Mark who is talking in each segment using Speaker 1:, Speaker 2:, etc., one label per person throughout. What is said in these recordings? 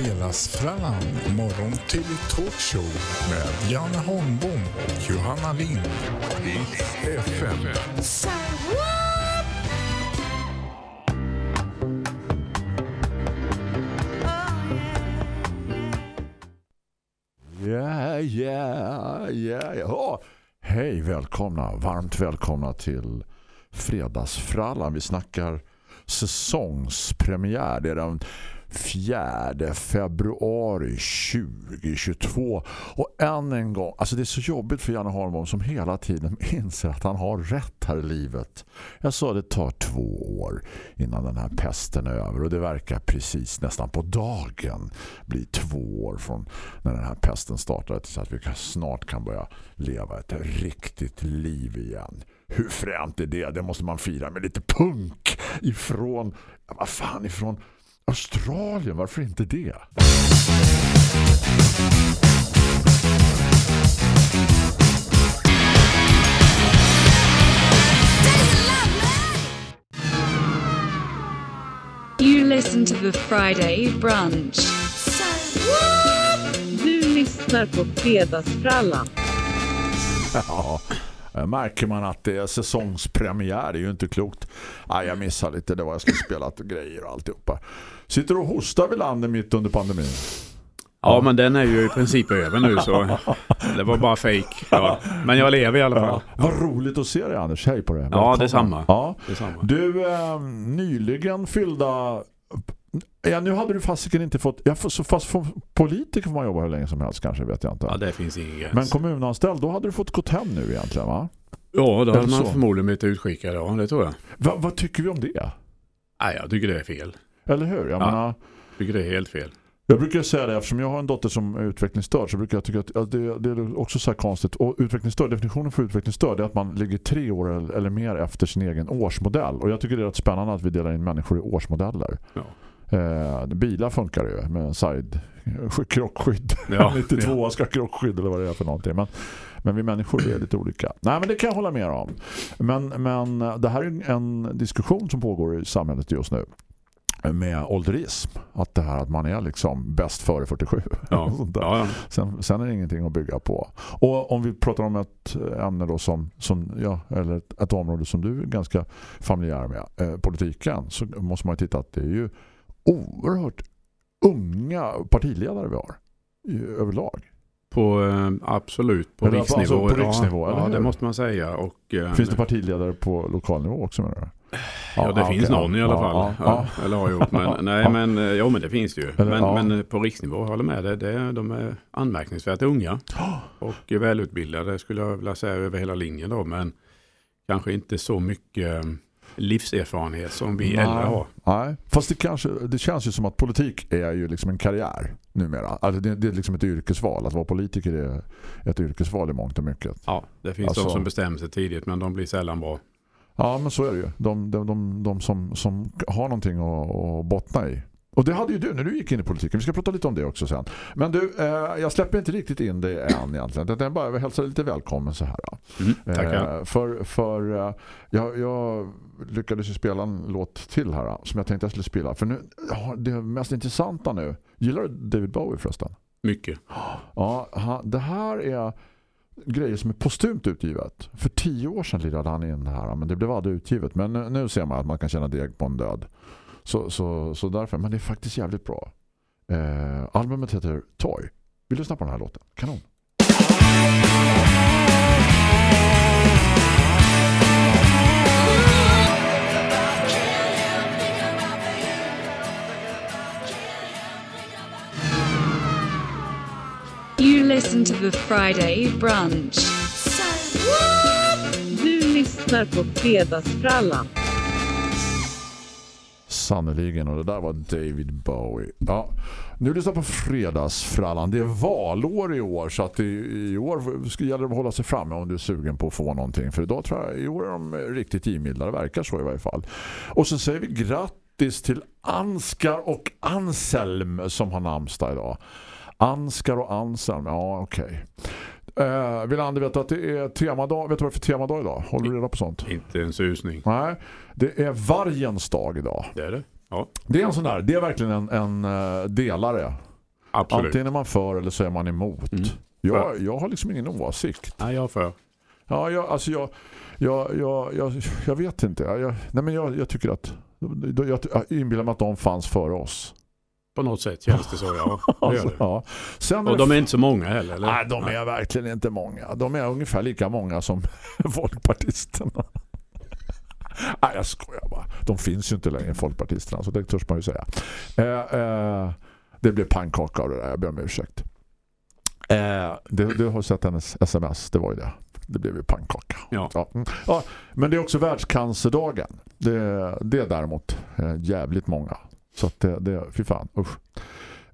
Speaker 1: Fredagsfrallan, morgon till talkshow med Janne Holmbom och Johanna Lind. FM.
Speaker 2: Ja, ja, ja, ja. Hej, välkomna. Varmt välkomna till Fredagsfrallan. Vi snackar säsongspremiär. Det är den 4 februari 2022 och än en gång, alltså det är så jobbigt för Janne Holmholm som hela tiden inser att han har rätt här i livet. Jag sa det tar två år innan den här pesten är över och det verkar precis nästan på dagen bli två år från när den här pesten startade så att vi snart kan börja leva ett riktigt liv igen. Hur fränt är det? Det måste man fira med lite punk ifrån, vad fan ifrån Australien, varför inte det?
Speaker 3: You listen to the Friday brunch.
Speaker 4: Du lyssnar på Fredagsfrallan.
Speaker 2: Ja, märker man att det är säsongspremiär. Det är ju inte klokt. Ah, jag missar lite. Det var jag skulle spela grejer och alltihopa. Sitter och hostar vid landet mitt under pandemin.
Speaker 5: Ja, men den är ju i princip över nu så det var bara fake. Ja. Men jag lever i alla fall.
Speaker 2: Ja, vad roligt att se dig Anders. Hej på det.
Speaker 5: Ja,
Speaker 2: Välkommen.
Speaker 5: detsamma.
Speaker 2: Ja.
Speaker 5: Detsamma.
Speaker 2: Du, eh, nyligen fyllda... Ja, nu hade du fasiken inte fått... Ja, så fast för politiker får man jobba hur länge som helst kanske, vet jag inte.
Speaker 5: Ja, det finns ingen gräns.
Speaker 2: Men kommunanställd, då hade du fått gått hem nu egentligen va?
Speaker 5: ja, då
Speaker 2: Eller
Speaker 5: hade man
Speaker 2: så.
Speaker 5: förmodligen blivit utskickad. Ja, det tror jag.
Speaker 2: Va, vad tycker vi om det?
Speaker 5: Nej, jag tycker det är fel.
Speaker 2: Eller hur? Jag
Speaker 5: Ja.
Speaker 2: menar...
Speaker 5: Tycker det är helt fel.
Speaker 2: Jag brukar säga det, eftersom jag har en dotter som är utvecklingsstörd så brukar jag tycka att ja, det, det är också så här konstigt. Och utvecklingsstörd, definitionen för utvecklingsstörd är att man ligger tre år eller, eller mer efter sin egen årsmodell. Och jag tycker det är rätt spännande att vi delar in människor i årsmodeller.
Speaker 5: Ja.
Speaker 2: Eh, bilar funkar ju med side krockskydd.
Speaker 5: Ja,
Speaker 2: 92 ska ha krockskydd eller vad det är för någonting. Men, men vi människor är lite olika. Nej men det kan jag hålla med om. Men, men det här är en diskussion som pågår i samhället just nu med ålderism. Att det här att man är liksom bäst före 47.
Speaker 5: Ja.
Speaker 2: Sånt där.
Speaker 5: Ja, ja.
Speaker 2: Sen, sen är det ingenting att bygga på. Och om vi pratar om ett ämne då som, som ja, eller ett, ett område som du är ganska familjär med, eh, politiken, så måste man ju titta att det är ju oerhört unga partiledare vi har i, överlag.
Speaker 5: På, eh, absolut, på
Speaker 2: Eller
Speaker 5: riksnivå.
Speaker 2: alltså på riksnivå,
Speaker 5: ja, det måste man säga. Och, eh,
Speaker 2: Finns det partiledare på lokal nivå också menar du?
Speaker 5: Ja, det finns
Speaker 2: okej,
Speaker 5: någon i alla fall.
Speaker 2: Ja,
Speaker 5: Ja, Eller har gjort. Men, nej, men, eh, ja, men det finns det ju. Men, men på riksnivå, jag håller med. Det, de är anmärkningsvärt unga. Och välutbildade skulle jag vilja säga över hela linjen då. Men kanske inte så mycket eh, livserfarenhet som vi
Speaker 2: Nej.
Speaker 5: äldre har.
Speaker 2: Nej, fast det, kanske, det känns ju som att politik är ju liksom en karriär numera. Alltså det, det är liksom ett yrkesval. Att vara politiker är ett yrkesval i mångt och mycket.
Speaker 5: Ja, det finns
Speaker 2: Alltså-
Speaker 5: de som bestämmer sig tidigt men de blir sällan bra.
Speaker 2: Ja, men så är det ju. De, de, de, de som, som har någonting att, att bottna i. Och det hade ju du när du gick in i politiken. Vi ska prata lite om det också sen. Men du, eh, jag släpper inte riktigt in det än egentligen. Jag bara hälsa dig lite välkommen så här.
Speaker 5: Mm, tackar.
Speaker 2: Eh, för för eh, jag, jag lyckades ju spela en låt till här som jag tänkte jag skulle spela. För nu, det mest intressanta nu. Gillar du David Bowie förresten?
Speaker 5: Mycket.
Speaker 2: Ja, det här är grejer som är postumt utgivet. För tio år sedan lirade han in det här, men det blev aldrig utgivet. Men nu, nu ser man att man kan känna deg på en död. Så, så, så därför, men det är faktiskt jävligt bra. Eh, albumet heter Toy. Vill du lyssna på den här låten? Kanon.
Speaker 3: Listen to the Friday brunch.
Speaker 4: Du lyssnar på Fredagsfrallan.
Speaker 2: Sannoliken och det där var David Bowie. Ja, nu lyssnar på fredagsfrallan. Det är valår i år så att i, i år ska gäller det att hålla sig framme om du är sugen på att få någonting. För idag tror jag i år är de riktigt givmilda. Det verkar så i varje fall. Och så säger vi grattis till Anskar och Anselm som har namnsdag idag. Anskar och Anselm, ja okej. Eh, vill Ander veta att det är temadag? Vet du vad det är för temadag idag? Håller du reda på sånt?
Speaker 5: Inte en susning.
Speaker 2: Nej, det är vargens dag idag.
Speaker 5: Det är det. Ja.
Speaker 2: Det är en sån där, det är verkligen en, en eh, delare
Speaker 5: Absolut.
Speaker 2: Antingen är man för eller så är man emot.
Speaker 5: Mm.
Speaker 2: Jag, jag har liksom ingen åsikt.
Speaker 5: Nej, jag är för.
Speaker 2: Ja, jag, alltså jag, jag, jag, jag, jag vet inte. Jag, nej men jag, jag tycker att jag inbillar mig att de fanns före oss.
Speaker 5: På något sätt känns det så, ja. Det det.
Speaker 2: ja. Sen
Speaker 5: Och de är inte så många heller, eller?
Speaker 2: Nej, de är verkligen inte många. De är ungefär lika många som folkpartisterna. Nej, jag skojar bara. De finns ju inte längre, folkpartisterna, så det törs man ju säga. Eh, eh, det blev pannkaka av det där, jag ber om ursäkt. Eh, det, du har sett hennes sms, det var ju det. Det blev ju pannkaka.
Speaker 5: Ja.
Speaker 2: Ja. mm. Ja, men det är också världscancerdagen. Det, det är däremot eh, jävligt många. Så att det, det fy fan, usch.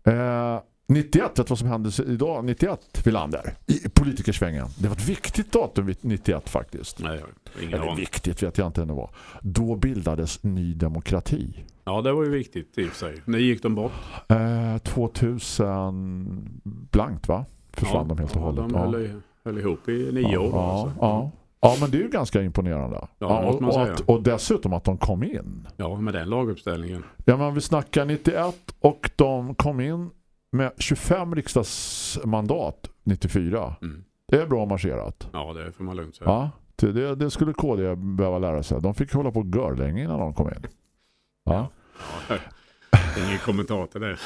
Speaker 2: Eh, 91, vet vad som hände idag? 91, Villander. I politikersvängen. Det var ett viktigt datum 91 faktiskt.
Speaker 5: Nej, ingen
Speaker 2: Eller
Speaker 5: aning.
Speaker 2: viktigt vet jag inte än det var. Då bildades Ny Demokrati.
Speaker 5: Ja, det var ju viktigt i och för sig. När gick de bort?
Speaker 2: Eh, 2000 blankt va? Försvann de helt och
Speaker 5: ja,
Speaker 2: hållet.
Speaker 5: De
Speaker 2: Ja.
Speaker 5: höll, i- höll ihop i nio
Speaker 2: ja,
Speaker 5: år.
Speaker 2: Ja,
Speaker 5: alltså.
Speaker 2: ja. Ja, men det är ju ganska imponerande.
Speaker 5: Ja, man
Speaker 2: och,
Speaker 5: säga.
Speaker 2: att, och dessutom att de kom in.
Speaker 5: ja, med den laguppställningen.
Speaker 2: Ja, men vi snackar 91 och de kom in med 25 riksdagsmandat 94.
Speaker 5: Mm.
Speaker 2: Det är bra marscherat.
Speaker 5: Ja, det får man lugnt säga.
Speaker 2: Ja, det, det, det skulle KD behöva lära sig. De fick hålla på gör länge innan de kom in. Ja.
Speaker 5: Ja. Ingen kommentar till det.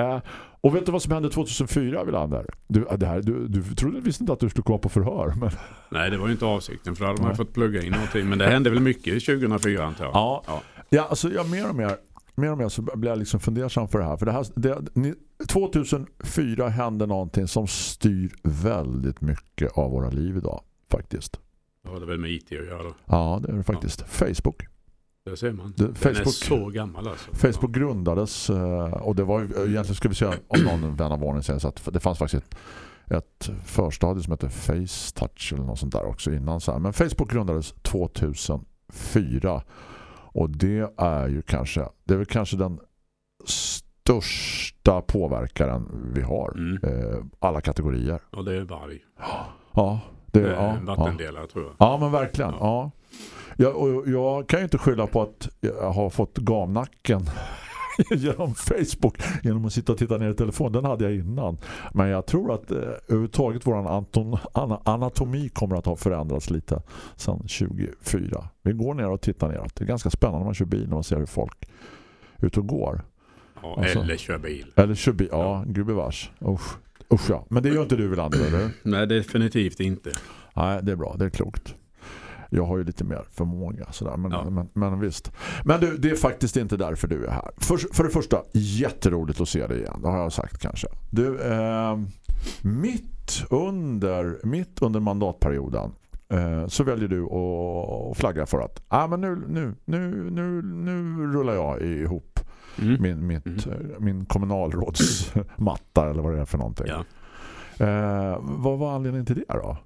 Speaker 2: Eh, och vet du vad som hände 2004, Villander? Du, det här, du, du trodde visst inte att du skulle komma på förhör. Men...
Speaker 5: Nej, det var ju inte avsikten för då hade man fått plugga in någonting. Men det hände väl mycket 2004 antar jag.
Speaker 2: Ja,
Speaker 5: Ja.
Speaker 2: ja alltså jag mer och mer mer och mer så blir jag liksom fundersam för det här. För det här det, ni, 2004 hände någonting som styr väldigt mycket av våra liv idag. Faktiskt.
Speaker 5: Det har väl med IT att göra då.
Speaker 2: Ja, det är det faktiskt. Facebook.
Speaker 5: Det ser man. Den är
Speaker 2: Facebook-
Speaker 5: så gammal alltså.
Speaker 2: Facebook grundades eh, och det var ju, egentligen ska vi säga om någon vän av ordning säger så att det fanns faktiskt ett, ett förstadie som hette FaceTouch eller något sånt där också innan så här. Men Facebook grundades 2004 och det är ju kanske det är väl kanske den största påverkaren vi har
Speaker 5: Mm.
Speaker 2: eh, alla kategorier.
Speaker 5: Och det är varg.
Speaker 2: Ja, det,
Speaker 5: Det är
Speaker 2: ja,
Speaker 5: en
Speaker 2: ja.
Speaker 5: tror jag.
Speaker 2: Ja, men verkligen. Ja. Jag, och jag kan ju inte skylla på att jag har fått gamnacken genom Facebook genom att sitta och titta ner i telefon. Den hade jag innan. Men jag tror att eh, överhuvudtaget vår anton, anatomi kommer att ha förändrats lite sedan 2004. Vi går ner och tittar neråt. Det är ganska spännande när man kör bil när man ser hur folk ute och går.
Speaker 5: Ja,
Speaker 2: Alltså.
Speaker 5: Eller kör bil.
Speaker 2: Eller kör bil. Ja, gud bevars. Usch. Usch ja. Men det gör inte du väl Andra, eller?
Speaker 5: Nej, definitivt inte.
Speaker 2: Nej, det är bra. Det är klokt. Jag har ju lite mer förmåga sådär, men,
Speaker 5: Ja.
Speaker 2: men, men visst. Men du, det är faktiskt inte därför du är här. För, för det första, jätteroligt att se dig igen. Det har jag sagt kanske. Du, eh, mitt, under, mitt under mandatperioden eh, så väljer du att flagga för att ah, men nu, nu, nu, nu, nu rullar jag ihop
Speaker 5: Mm.
Speaker 2: min, mitt,
Speaker 5: Mm.
Speaker 2: min kommunalrådsmatta eller vad det är för någonting.
Speaker 5: Ja.
Speaker 2: Eh, vad var anledningen till det då?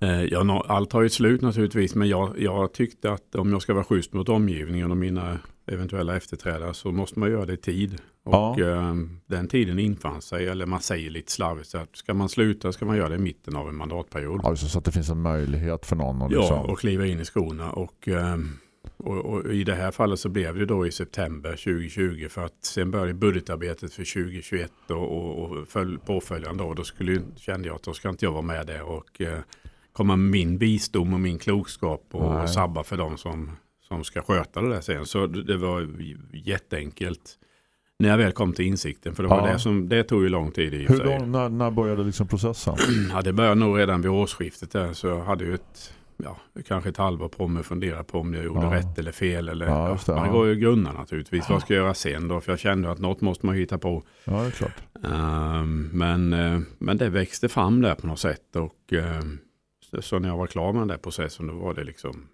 Speaker 5: Eh, Ja, allt har ju ett slut naturligtvis, men jag, jag tyckte att om jag ska vara schysst mot omgivningen och mina eventuella efterträdare så måste man göra det i tid. Och
Speaker 2: Ja.
Speaker 5: eh, den tiden infann sig, eller man säger lite slarvigt så att ska man sluta ska man göra det i mitten av en mandatperiod.
Speaker 2: Alltså så att det finns en möjlighet för någon att
Speaker 5: Ja,
Speaker 2: liksom...
Speaker 5: och kliva in i skorna. Och, ehm, och, och i det här fallet så blev det då i september 2020 för att sen började budgetarbetet för 2021 och, och, och följ, påföljande år. Då skulle, kände jag att då ska inte jag vara med där och eh, komma med min visdom och min klokskap och, och sabba för dem som, som ska sköta det där sen. Så det var jätteenkelt när jag väl kom till insikten. För det, var
Speaker 2: Ja.
Speaker 5: det, som, det tog ju lång tid i
Speaker 2: Hur lång, när, när började liksom processen?
Speaker 5: Ja, det började nog redan vid årsskiftet där, så jag hade ju ett, ja, kanske ett halvår på mig att fundera på om jag gjorde
Speaker 2: Ja.
Speaker 5: rätt eller fel. Eller,
Speaker 2: Ja, det,
Speaker 5: man går ju grunna naturligtvis. Vad ska jag göra sen då? För jag kände att något måste man hitta på.
Speaker 2: Ja, det är klart.
Speaker 5: Ehm, men, eh, men det växte fram där på något sätt. Och ehm, så, när jag var klar med den där processen då var det liksom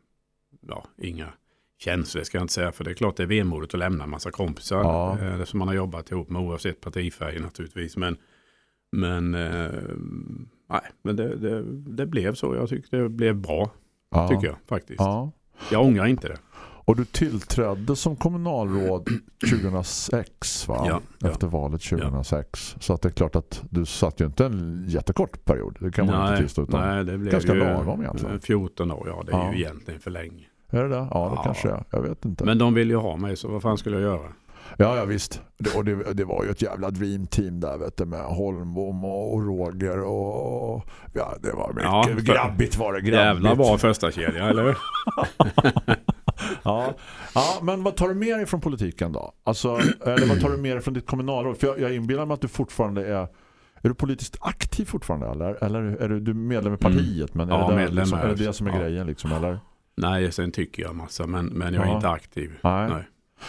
Speaker 5: ja, inga känslor ska jag inte säga. För det är klart det är vemodigt att lämna en massa kompisar.
Speaker 2: Ja.
Speaker 5: eh, som man har jobbat ihop med oavsett partifärg naturligtvis. Men, men, eh, nej, men det, det, det blev så. Jag tycker det blev bra.
Speaker 2: Ja.
Speaker 5: Tycker jag faktiskt.
Speaker 2: Ja.
Speaker 5: Jag ångrar inte det.
Speaker 2: Och du tillträdde som kommunalråd 2006 va?
Speaker 5: Ja, ja.
Speaker 2: Efter valet 2006. Så att det är klart att du satt ju inte en jättekort period. Det kan man inte tillstå. Utan...
Speaker 5: nej, det blev
Speaker 2: ganska
Speaker 5: ju
Speaker 2: lagom egentligen.
Speaker 5: 14 år. Ja, det är
Speaker 2: Ja.
Speaker 5: ju egentligen för länge.
Speaker 2: Är det det? Ja, det
Speaker 5: Ja.
Speaker 2: kanske är. Jag vet inte.
Speaker 5: Men de vill ju ha mig så vad fan skulle jag göra?
Speaker 2: Ja, ja visst. Det, och det, det var ju ett jävla dream team där vet du, med Holmbom och, Roger och, ja, det var mycket
Speaker 5: Ja, för-
Speaker 2: grabbigt var det. Grabbigt.
Speaker 5: Jävla bra första kedja, eller hur?
Speaker 2: Ja. ja, men vad tar du med dig från politiken då? Alltså, eller vad tar du med dig från ditt kommunalråd? För jag, jag inbillar mig att du fortfarande är är du politiskt aktiv fortfarande eller, eller är du, du medlem i partiet men är,
Speaker 5: Ja,
Speaker 2: det,
Speaker 5: medlem
Speaker 2: liksom,
Speaker 5: är
Speaker 2: det det som är
Speaker 5: Ja.
Speaker 2: grejen liksom, eller?
Speaker 5: Nej, sen tycker jag massa, men, men jag är
Speaker 2: Ja.
Speaker 5: inte aktiv.
Speaker 2: Nej.
Speaker 5: Nej.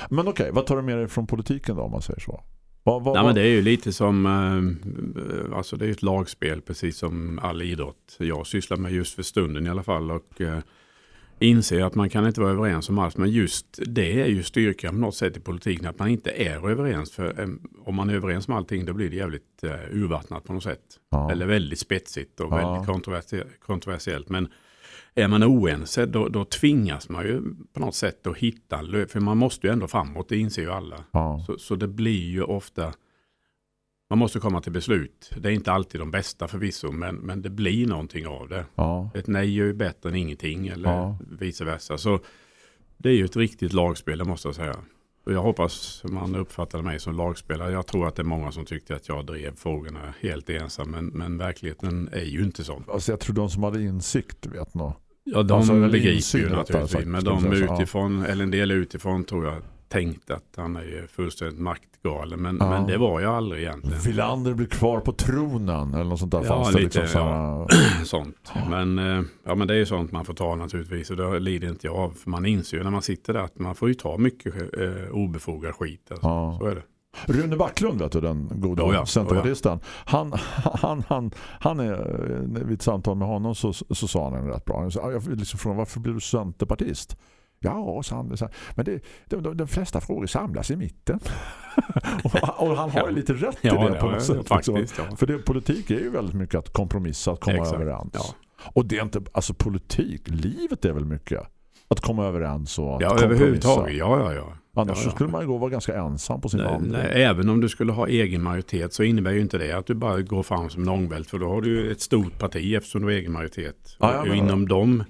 Speaker 2: Men okej, vad tar du med dig från politiken då om man säger så? Vad, vad,
Speaker 5: Nej,
Speaker 2: vad-
Speaker 5: men det är ju lite som, eh, alltså det är ett lagspel precis som all idrott jag sysslar med just för stunden i alla fall och eh, inser att man kan inte vara överens om allt. Men just det är ju styrkan på något sätt i politiken att man inte är överens. För om man är överens om allting då blir det jävligt eh, urvattnat på något sätt.
Speaker 2: ja.
Speaker 5: Eller väldigt spetsigt och
Speaker 2: Ja.
Speaker 5: väldigt kontroversie- kontroversiellt. Men är man oense då, då tvingas man ju på något sätt att hitta en För man måste ju ändå framåt, det inser ju alla.
Speaker 2: Ja.
Speaker 5: Så, så det blir ju ofta, man måste komma till beslut. Det är inte alltid de bästa förvisso, men, men det blir någonting av det.
Speaker 2: Ja.
Speaker 5: Ett nej är ju bättre än ingenting eller
Speaker 2: Ja.
Speaker 5: vice versa. Så det är ju ett riktigt lagspel, det måste jag säga. Och jag hoppas man uppfattade mig som lagspelare. Jag tror att det är många som tyckte att jag drev frågorna helt ensam, men, men verkligheten är ju inte sån.
Speaker 2: Alltså jag tror de som hade insikt vet nog.
Speaker 5: Ja, de
Speaker 2: Alltså,
Speaker 5: begriper ju naturligtvis.
Speaker 2: sagt,
Speaker 5: men de
Speaker 2: ja.
Speaker 5: utifrån, eller en del utifrån tror jag tänkte att han är ju fullständigt maktgalen. Men,
Speaker 2: Ja.
Speaker 5: men det var jag aldrig egentligen.
Speaker 2: Villander blir kvar på tronen eller något sånt där
Speaker 5: Ja, lite,
Speaker 2: liksom
Speaker 5: ja.
Speaker 2: sådana...
Speaker 5: sånt. Men, eh, ja, men det är ju sånt man får ta naturligtvis. Och det lider inte jag av. För man inser ju när man sitter där att man får ju ta mycket eh, obefogad skit. Alltså.
Speaker 2: Ja.
Speaker 5: Så är det.
Speaker 2: Rune Backlund vet du, den goda
Speaker 5: Oh ja,
Speaker 2: centerpartisten. Han, han, han, han är, vid ett samtal med honom så, så sa han en rätt bra. Jag liksom frågade, varför blev du centerpartist? Ja, sa han, men det, de, de, de flesta frågor samlas i mitten. och, och han har ju lite rätt i
Speaker 5: Ja,
Speaker 2: det på
Speaker 5: ja,
Speaker 2: något sätt. liksom.
Speaker 5: faktiskt. Ja.
Speaker 2: För det, politik är ju väldigt mycket att kompromissa, att komma
Speaker 5: Exakt,
Speaker 2: överens.
Speaker 5: ja.
Speaker 2: Och det är inte, alltså politik, livet är väl mycket att komma överens och att
Speaker 5: Ja,
Speaker 2: kompromissa.
Speaker 5: överhuvudtaget. Ja, ja, ja.
Speaker 2: Annars
Speaker 5: ja,
Speaker 2: så
Speaker 5: ja.
Speaker 2: skulle man ju gå och vara ganska ensam på sin
Speaker 5: Nej, nej, även om du skulle ha egen majoritet så innebär ju inte det att du bara går fram som en ångvält. För då har du ju ett stort parti eftersom du har egen majoritet.
Speaker 2: Ja,
Speaker 5: och
Speaker 2: menar
Speaker 5: inom de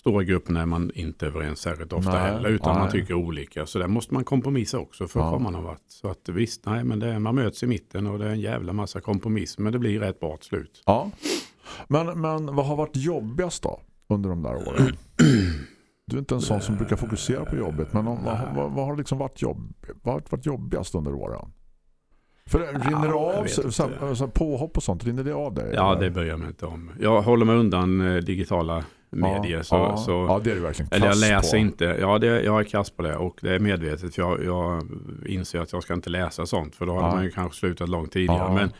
Speaker 5: stora grupperna är man inte överens särskilt ofta
Speaker 2: Nej,
Speaker 5: heller. Utan
Speaker 2: nej.
Speaker 5: man tycker olika. Så där måste man kompromissa också för att
Speaker 2: Ja.
Speaker 5: komma någon vart. Så att visst, nej men det, man möts i mitten och det är en jävla massa kompromiss. Men det blir rätt bra till slut.
Speaker 2: Ja. Men, men vad har varit jobbigast då under de där åren? Du är inte en sån som brukar fokusera på jobbet. Men vad, vad, vad har liksom varit, jobb, vad har varit jobbigast under åren? För rinner det av så, så, så, påhopp och sånt? Rinner det av dig?
Speaker 5: Ja,
Speaker 2: eller?
Speaker 5: det bryr jag mig inte om. Jag håller mig undan eh, digitala medier.
Speaker 2: ja,
Speaker 5: så,
Speaker 2: ja,
Speaker 5: så,
Speaker 2: ja, det är du verkligen
Speaker 5: Eller jag läser
Speaker 2: på.
Speaker 5: inte. Ja, det, jag är kass på det och det är medvetet. För jag, jag inser att jag ska inte läsa sånt. För då hade man ju kanske slutat långt tidigare.
Speaker 2: Ja.
Speaker 5: Men,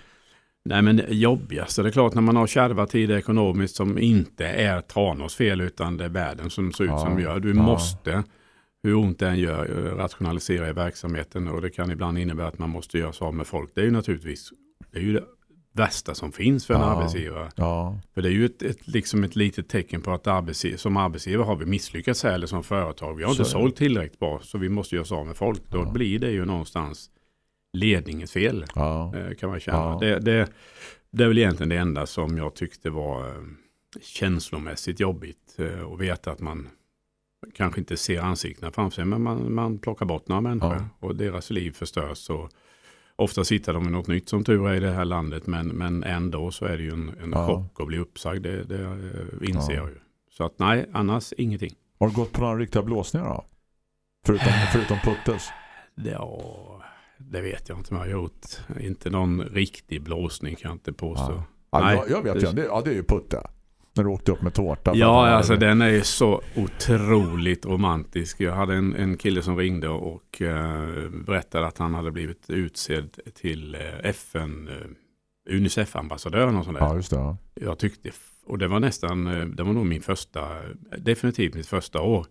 Speaker 5: nej, men det jobbigaste, det är klart när man har kärva tider ekonomiskt som inte är Tranås fel utan det är världen som ser ut
Speaker 2: Ja.
Speaker 5: som gör. Du
Speaker 2: Ja.
Speaker 5: måste, hur ont det än gör, rationalisera i verksamheten. Och det kan ibland innebära att man måste göra sig av med folk. Det är ju naturligtvis det, är ju det värsta som finns för en
Speaker 2: Ja.
Speaker 5: arbetsgivare.
Speaker 2: Ja,
Speaker 5: För det är ju ett, ett, liksom ett litet tecken på att arbetsgiv- som arbetsgivare har vi misslyckats här eller som företag. Vi har
Speaker 2: Så
Speaker 5: inte sålt tillräckligt bra så vi måste göra oss av med folk. Då
Speaker 2: Ja.
Speaker 5: blir det ju någonstans ledningens fel eh, kan man känna. Det, det, det är väl egentligen det enda som jag tyckte var eh, känslomässigt jobbigt. eh, Att veta att man kanske inte ser ansiktena framför sig men man, man plockar bort några människor och deras liv förstörs. Och ofta sitter de något nytt som tur är i det här landet men, men ändå så är det ju en, en
Speaker 2: Ja.
Speaker 5: chock att bli uppsagd. Det, det eh, inser
Speaker 2: Ja.
Speaker 5: jag ju. Så att nej, annars ingenting.
Speaker 2: Har du gått på några riktiga blåsningar då? Förutom, förutom Puttes?
Speaker 5: Ja, det vet jag inte om jag har gjort. Inte någon riktig blåsning kan jag inte påstå.
Speaker 2: Ja.
Speaker 5: Nej,
Speaker 2: jag, jag vet
Speaker 5: det-
Speaker 2: ju, det, ja, det är ju Putte. När du åkte upp med tårta.
Speaker 5: Ja, alltså den är ju så otroligt romantisk. Jag hade en, en kille som ringde och eh, berättade att han hade blivit utsedd till eh, FN, eh, Unicef-ambassadör. och sånt där.
Speaker 2: Ja, just det. Ja.
Speaker 5: Jag tyckte, och det var nästan, det var nog min första, definitivt mitt första år.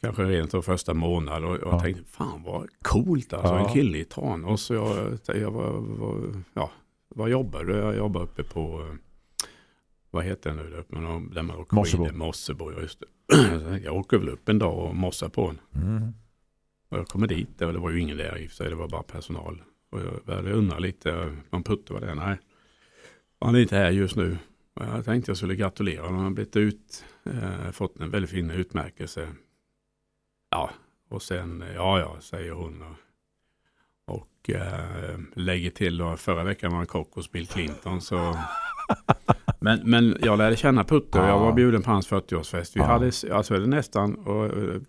Speaker 5: Kanske rent av första månad och jag
Speaker 2: Ja.
Speaker 5: tänkte, fan vad coolt alltså,
Speaker 2: Ja.
Speaker 5: en kille i Tranås. Och jag, jag var, var, ja, vad jobbar du? Jag jobbar uppe på, vad heter det nu där uppe, där man åker
Speaker 2: Mossebo.
Speaker 5: skidor? Mossebo, ja just det. Jag åker väl upp en dag och mossar på en.
Speaker 2: Mm.
Speaker 5: Och jag kommer dit, och det var ju ingen där i och för sig, det var bara personal. Och jag började undra lite, om Putte var det? Nej, han är inte här just nu. Jag tänkte jag skulle gratulera honom, han har blivit ut, eh, fått en väldigt fin utmärkelse. Ja, och sen, ja ja, säger hon. Och Och eh, lägger till då, förra veckan var han kock hos Bill Clinton. Så... Men, men jag lärde känna Putte och jag var bjuden på hans 40-årsfest. Vi hade alltså, det nästan och, eh,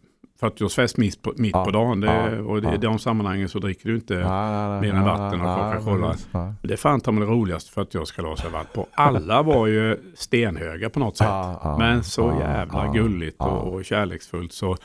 Speaker 5: 40-årsfest mitt på, mitt på dagen. Det, och i de sammanhangen så dricker du inte mer än vatten och Coca-Cola. Det är fan ta det roligaste 40-årskalas jag varit på. Alla var ju stenhöga på något sätt. Men så jävla gulligt och, och kärleksfullt. Så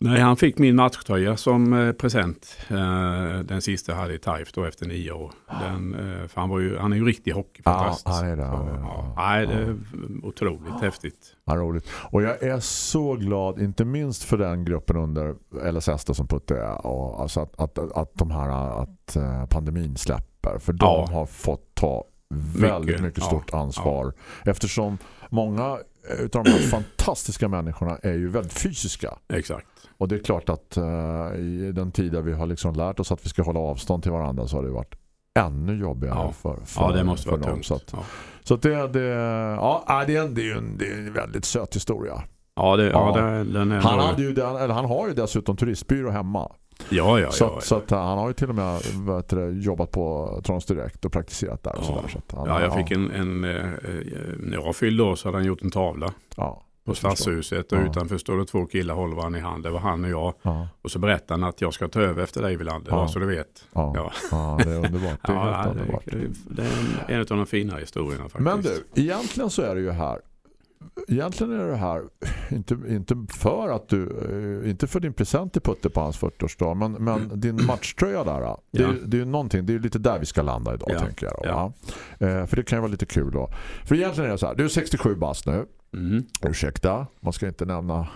Speaker 5: när han fick min matchtröja som eh, present, eh, den sista jag hade i Taif då efter nio år. Den, eh, för han, var ju, han är ju riktig hockeyfantast.
Speaker 2: Ja, han är det,
Speaker 5: Så, ja, nej, det är otroligt häftigt.
Speaker 2: Ja, roligt. Och jag är så glad, inte minst för den gruppen under LSS då, som Putte är. Och alltså att, att, att de här att pandemin släpper. För de
Speaker 5: Ja.
Speaker 2: har fått ta väldigt mycket,
Speaker 5: Mycket, ja,
Speaker 2: stort ansvar. Eftersom många utav de här fantastiska människorna är ju väldigt fysiska.
Speaker 5: Exakt.
Speaker 2: Och det är klart att eh, i den tid där vi har liksom lärt oss att vi ska hålla avstånd till varandra så har det varit ännu jobbigare
Speaker 5: Ja.
Speaker 2: för, för,
Speaker 5: Ja, det måste vara
Speaker 2: dem.
Speaker 5: tungt.
Speaker 2: Så, att,
Speaker 5: Ja.
Speaker 2: så att det, det, ja, det, är, det, är en, det är en väldigt söt historia.
Speaker 5: Ja, det, ja.
Speaker 2: Ja.
Speaker 5: den är
Speaker 2: Han, hade ju den, eller han har ju dessutom turistbyrå hemma.
Speaker 5: Ja, ja,
Speaker 2: så,
Speaker 5: ja.
Speaker 2: att, så att han har ju till och med du, jobbat på Trons Direkt och praktiserat där. Och
Speaker 5: Ja.
Speaker 2: sådär, så att han,
Speaker 5: Ja, jag fick en, en eh, eh, när jag fyllde år så hade han gjort en tavla
Speaker 2: Ja,
Speaker 5: på Stadshuset och
Speaker 2: Ja.
Speaker 5: utanför står det två killar håller varandra i hand. Det var han och jag.
Speaker 2: ja,
Speaker 5: Och så berättade han att jag ska ta över efter dig Villander,
Speaker 2: Ja.
Speaker 5: så du vet.
Speaker 2: ja,
Speaker 5: Ja.
Speaker 2: det är underbart. Det är
Speaker 5: Ja, det,
Speaker 2: underbart.
Speaker 5: det är en, en av de fina historierna faktiskt.
Speaker 2: Men du, egentligen så är det ju här egentligen är det här inte, inte för att du eh, inte för din present till Putte på hans 40-årsdag men, men din matchtröja där då. det,
Speaker 5: Ja.
Speaker 2: är, det är ju någonting, det är lite där vi ska landa idag
Speaker 5: Ja.
Speaker 2: tänker jag då,
Speaker 5: Ja.
Speaker 2: Eh, för det kan ju vara lite kul då. För egentligen är det så här, du är 67 bast nu
Speaker 5: Mm.
Speaker 2: ursäkta, man ska inte nämna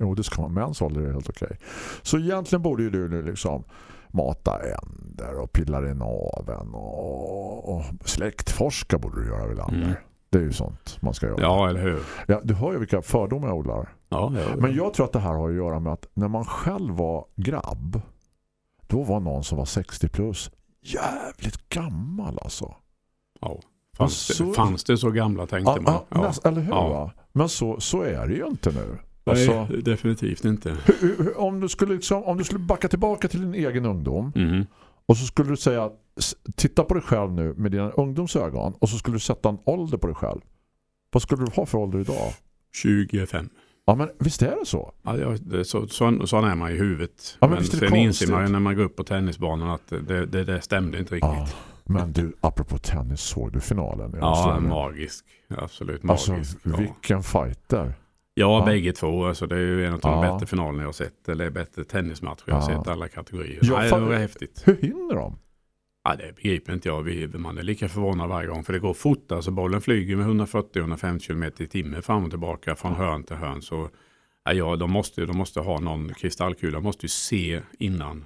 Speaker 2: jo det ska man, mäns ålder är helt okej. Så egentligen borde ju du nu liksom mata änder och pilla i naven och, och släktforska borde du göra Wilander.
Speaker 5: Mm.
Speaker 2: Det är ju sånt man ska göra.
Speaker 5: Ja, eller hur?
Speaker 2: Ja, du hör ju vilka fördomar jag odlar.
Speaker 5: Ja.
Speaker 2: Men jag tror att det här har att göra med att när man själv var grabb då var någon som var 60 plus jävligt gammal alltså.
Speaker 5: ja. Fanns,
Speaker 2: Så-
Speaker 5: det, fanns det så gamla tänkte
Speaker 2: Ja,
Speaker 5: man?
Speaker 2: ja, näst, eller hur
Speaker 5: Ja.
Speaker 2: Men så, så är det ju inte nu. Alltså,
Speaker 5: Nej, definitivt inte.
Speaker 2: om, du skulle liksom, om du skulle backa tillbaka till din egen ungdom
Speaker 5: Mm.
Speaker 2: och så skulle du säga titta på dig själv nu med dina ungdomsögon och så skulle du sätta en ålder på dig själv. Vad skulle du ha för ålder idag?
Speaker 5: 25.
Speaker 2: Ja men visst är det så?
Speaker 5: Ja, det, så, så, sån är man i huvudet.
Speaker 2: Ja, men
Speaker 5: men sen inser man ju när man går upp på tennisbanan att det, det, det stämde inte riktigt.
Speaker 2: Ja. Men du, apropå tennis, såg du finalen?
Speaker 5: Ja,
Speaker 2: Australien?
Speaker 5: magisk. Absolut
Speaker 2: Alltså,
Speaker 5: magisk. ja.
Speaker 2: vilken fighter.
Speaker 5: Ja,
Speaker 2: Ja.
Speaker 5: bägge två. Alltså, det är ju en av de
Speaker 2: Ja.
Speaker 5: bättre finalerna jag har sett. Eller bättre tennismatcher jag har
Speaker 2: Ja.
Speaker 5: sett alla kategorier.
Speaker 2: Ja,
Speaker 5: Nej, det var häftigt.
Speaker 2: Hur hinner de?
Speaker 5: Ja, det begriper inte jag. Vi, man är lika förvånad varje gång. För det går fort. Alltså, bollen flyger med 140-150 km i timmen fram och tillbaka från hörn till hörn. Så ja, de, måste, de måste ha någon kristallkula. De måste ju se innan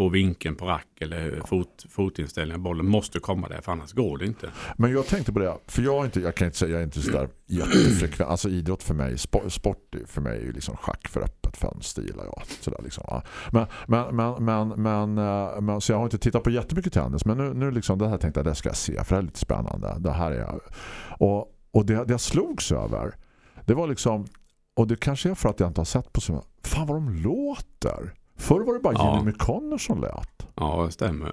Speaker 5: på vinkeln på rack eller fot, fotinställningen. Bollen måste komma där för annars går det inte.
Speaker 2: Men jag tänkte på det, för jag, inte, jag kan inte säga jag är inte sådär jättefrekvent. Alltså idrott för mig, sport, sport för mig är ju liksom schack för öppet fönster gillar jag. Sådär liksom, va. men, men, men, men, men, eh, men, så jag har inte tittat på jättemycket tennis. Men nu, nu liksom, det här tänkte jag, det ska jag se för det är lite spännande. Det här är Och, och det, det jag slogs över, det var liksom, och det kanske är för att jag inte har sett på så fan vad de låter. Förr var det bara
Speaker 5: Ja.
Speaker 2: Jimmy Connor som lät.
Speaker 5: Ja, det stämmer.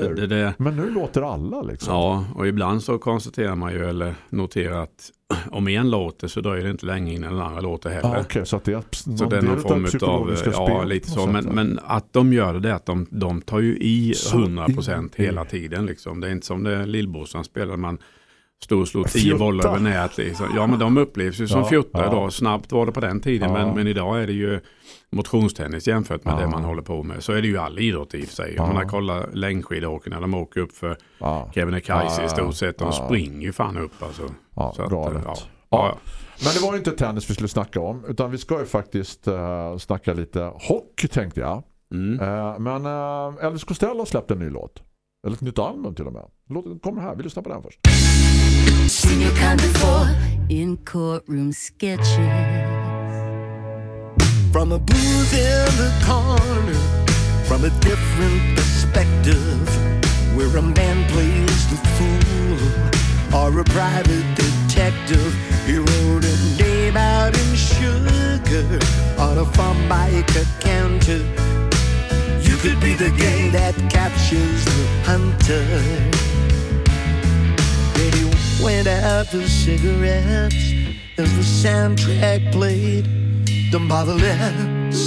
Speaker 5: Det, det, det,
Speaker 2: Men nu låter alla liksom.
Speaker 5: ja, och ibland så konstaterar man ju eller noterar att om en låter så dröjer det inte länge innan den andra låter heller.
Speaker 2: Ja, okej, så att det är,
Speaker 5: Så det är någon form av, ja lite så, men, men att de gör det, är att de, de tar ju i
Speaker 2: Så
Speaker 5: 100%
Speaker 2: in i-
Speaker 5: hela tiden. Liksom. Det är inte som det lillbrorsan spelar, man stod och slog tio bollar över nät. Liksom. Ja men de upplevs ju som
Speaker 2: Ja,
Speaker 5: fjutta
Speaker 2: ja.
Speaker 5: idag, snabbt var det på den tiden,
Speaker 2: Ja.
Speaker 5: men, men idag är det ju motionstennis jämfört med
Speaker 2: Ja.
Speaker 5: det man håller på med. Så är det ju all idrott i och för sig. Om man har kollat längdskidåkarna, de åker upp för
Speaker 2: Ja,
Speaker 5: Kebnekaise i stort sett, de springer ju fan upp alltså.
Speaker 2: ja,
Speaker 5: Så att,
Speaker 2: galet.
Speaker 5: ja.
Speaker 2: Ja.
Speaker 5: Ja.
Speaker 2: Men det var ju inte tennis vi skulle snacka om utan vi ska ju faktiskt uh, snacka lite hockey tänkte jag.
Speaker 5: Mm.
Speaker 2: Eh, men uh, Elvis Costello har släppt en ny låt. Eller ett nytt album till och med. Låten kommer här, vi lyssnar på den först.
Speaker 6: Seen your kind before in courtroom sketches.
Speaker 7: From a booth in the corner, from a different perspective, where a man plays the fool or a private detective. He wrote a name out in sugar on a Formica counter. You could be the game that captures the hunter. Went out for cigarettes as the soundtrack played the marvelettes.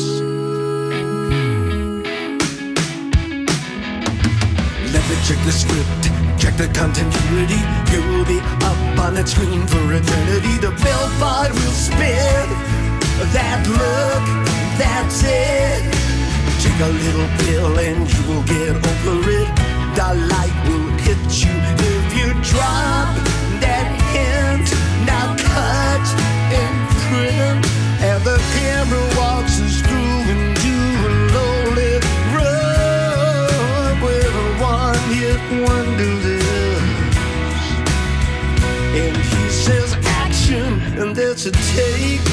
Speaker 7: Let me check the script, check the continuity. You'll be up on that screen for eternity. The billboard will spin. That look, that's it. Take a little pill and you will get over it. The light will hit you if you drop print. And the camera walks us through into a lonely road with a one hit wonder this. And he says action, and that's a take.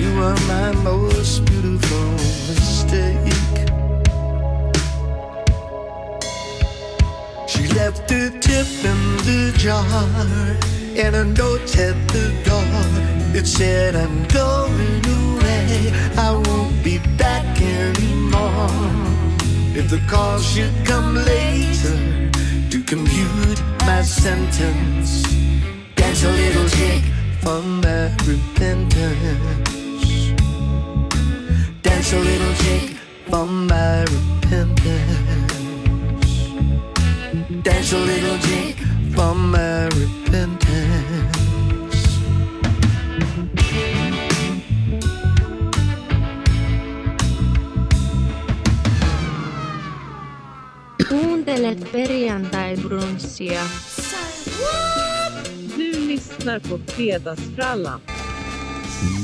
Speaker 7: You are my most beautiful mistake. She left a tip in the jar and a note at the door. It said, I'm going away. I won't be back anymore. If the call should come later to compute my sentence, dance a little jig for my repentance. Dance a little jig for my repentance. Dance a little jig for my repentance.
Speaker 8: Kuuntelet perjantai-brunssia.
Speaker 4: Du lyssnar på Fredagsfrallan.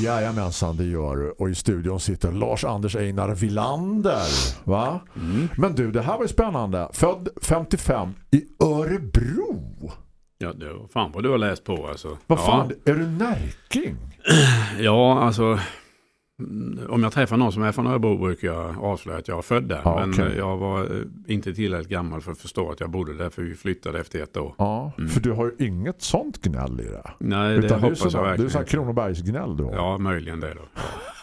Speaker 2: Jajamensan, det gör du. Och i studion sitter Lars-Anders Einar Villander. Va? Men du, det här var ju spännande. Född 55 i Örebro.
Speaker 5: Ja, det var fan vad du har läst på alltså.
Speaker 2: Vad
Speaker 5: ja.
Speaker 2: fan, är du närking?
Speaker 5: Ja, alltså mm, om jag träffar någon som är från Örebro brukar jag avslöja att jag är född där.
Speaker 2: Ja,
Speaker 5: men
Speaker 2: okej.
Speaker 5: eh, jag var eh, inte tillräckligt gammal för att förstå att jag bodde där för vi flyttade efter ett år.
Speaker 2: Ja, för du har ju inget sånt gnäll i det.
Speaker 5: Nej, det
Speaker 2: Utan det är
Speaker 5: hoppas jag
Speaker 2: sådär- det är
Speaker 5: verkligen.
Speaker 2: så här Kronobergsgnäll då.
Speaker 5: Ja, möjligen det då.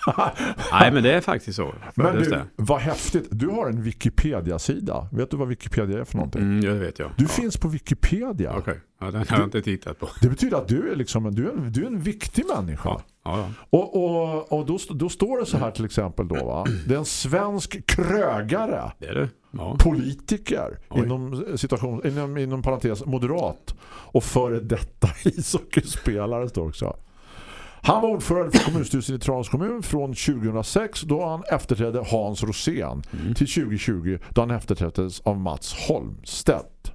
Speaker 5: Nej, men det är faktiskt så.
Speaker 2: Men du, vad häftigt. Du har en Wikipedia-sida. Vet du vad Wikipedia är för någonting?
Speaker 5: Mm, det vet jag.
Speaker 2: Du
Speaker 5: ja.
Speaker 2: finns på Wikipedia.
Speaker 5: Okej, ja, den har jag inte tittat på.
Speaker 2: Det betyder att du är, liksom du är, en, du är en viktig människa.
Speaker 5: Ja, ja, ja.
Speaker 2: Och, och, och då, då står det så här till exempel då va. Det är en svensk krögare,
Speaker 5: det är det. Ja.
Speaker 2: politiker,
Speaker 5: Oj.
Speaker 2: inom, situation, inom, inom parentes moderat och före detta ishockeyspelare står också. Han var ordförande för kommunstyrelsen i Tranås kommun från 2006 då han efterträdde Hans Rosén till 2020 då han efterträddes av Mats Holmstedt.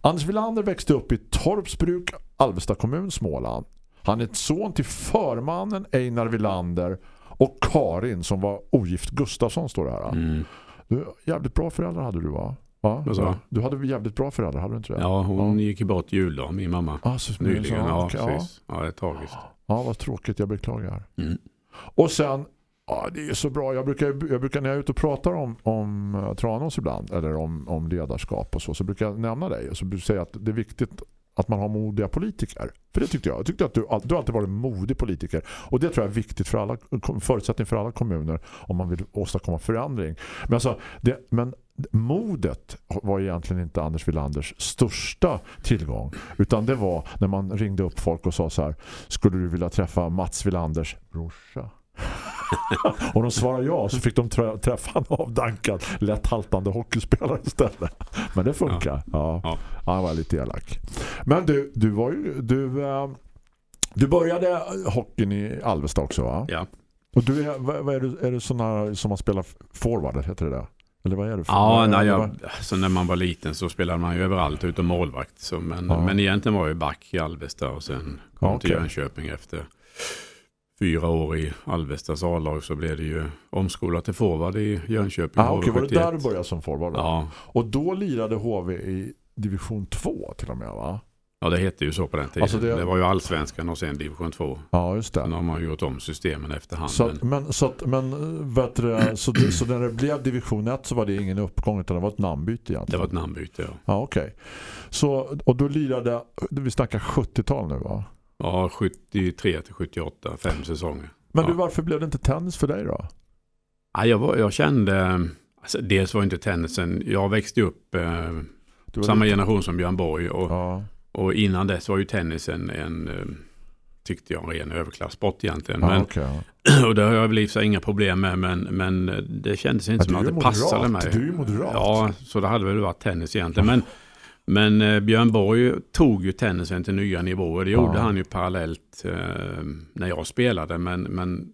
Speaker 2: Anders Villander växte upp i Torpsbruk, Alvesta kommun, Småland. Han är son till förmannen Einar Villander och Karin som var ogift Gustafsson står det här.
Speaker 5: Mm.
Speaker 2: Du, jävligt bra föräldrar hade du va? Ja, ja. Du hade jävligt bra föräldrar, hade du inte det?
Speaker 5: ja, hon gick ju bort juldag, min mamma.
Speaker 2: Ah, så,
Speaker 5: Nyligen,
Speaker 2: så,
Speaker 5: ja, precis. Ja, det är tragiskt.
Speaker 2: Ja, vad tråkigt, jag beklagar.
Speaker 5: Mm.
Speaker 2: Och sen, ja, det är så bra. Jag brukar, jag brukar när jag är ute och pratar om, om uh, Tranås ibland, eller om, om ledarskap och så, så brukar jag nämna dig. Och så säga att det är viktigt att man har modiga politiker. För det tyckte jag. Jag tyckte att du, du alltid varit en modig politiker. Och det tror jag är viktigt för alla, förutsättning för alla kommuner om man vill åstadkomma förändring. Men, alltså, det, men modet var egentligen inte Anders Villanders största tillgång. Utan det var när man ringde upp folk och sa så här Skulle du vilja träffa Mats Villanders brorsa? och de svarade ja så fick de trä- träffa en avdankad lätt haltande hockeyspelare istället. Men det funkar. Ja.
Speaker 5: Ja.
Speaker 2: Ja. Han var lite elak. Men du, du var ju du, eh, du började hockeyn i Alvesta också va?
Speaker 5: Ja.
Speaker 2: Och du är, vad, vad är du, är du sån här som man spelar forward, heter det där? Eller vad är det för?
Speaker 5: Ja, när, jag, alltså när man var liten så spelade man ju överallt utom målvakt. Så, men,
Speaker 2: Ja.
Speaker 5: men egentligen var jag back i Alvesta och sen kom
Speaker 2: Ja,
Speaker 5: till. Jönköping efter fyra år i Alvestas A-lag så blev det ju omskolat till forward i Jönköping.
Speaker 2: Ah, okej, var det
Speaker 5: HV71.
Speaker 2: där du började som forward? då?
Speaker 5: Ja.
Speaker 2: Och då lirade HV i division 2 till och med va?
Speaker 5: Ja, det hette ju så på den tiden.
Speaker 2: Alltså det-
Speaker 5: det... var ju allsvenskan och sen division 2.
Speaker 2: Ja, just det.
Speaker 5: Sen har man gjort om systemen efterhand.
Speaker 2: Så,
Speaker 5: men-
Speaker 2: att- men, så, att, men vet du, så, så när det blev division 1 så var det ingen uppgång utan det var ett namnbyte egentligen.
Speaker 5: Det var ett namnbyte, ja.
Speaker 2: Ja, okej. Så, och då lirade, vi snackar 70-tal nu va?
Speaker 5: Ja, 73 till 78, fem säsonger.
Speaker 2: Men
Speaker 5: Ja.
Speaker 2: du, varför blev det inte tennis för dig då?
Speaker 5: Ja, jag, var, jag kände, alltså, dels var inte tennisen, jag växte upp eh, samma
Speaker 2: lite-
Speaker 5: generation som Björn Borg. Och,
Speaker 2: Ja.
Speaker 5: Och innan dess var ju tennis en, eh, tyckte jag, en ren överklassport egentligen. Men,
Speaker 2: okej, ja.
Speaker 5: och det har jag väl i sig inga problem med, men, men det kändes inte
Speaker 2: Ja,
Speaker 5: som att det
Speaker 2: moderat.
Speaker 5: passade mig.
Speaker 2: Du är ju moderat.
Speaker 5: Ja, så det hade väl varit tennis egentligen. Men, men eh, Björn Borg tog ju tennisen till nya nivåer. Det gjorde
Speaker 2: Ja.
Speaker 5: han ju parallellt eh, när jag spelade. Men, men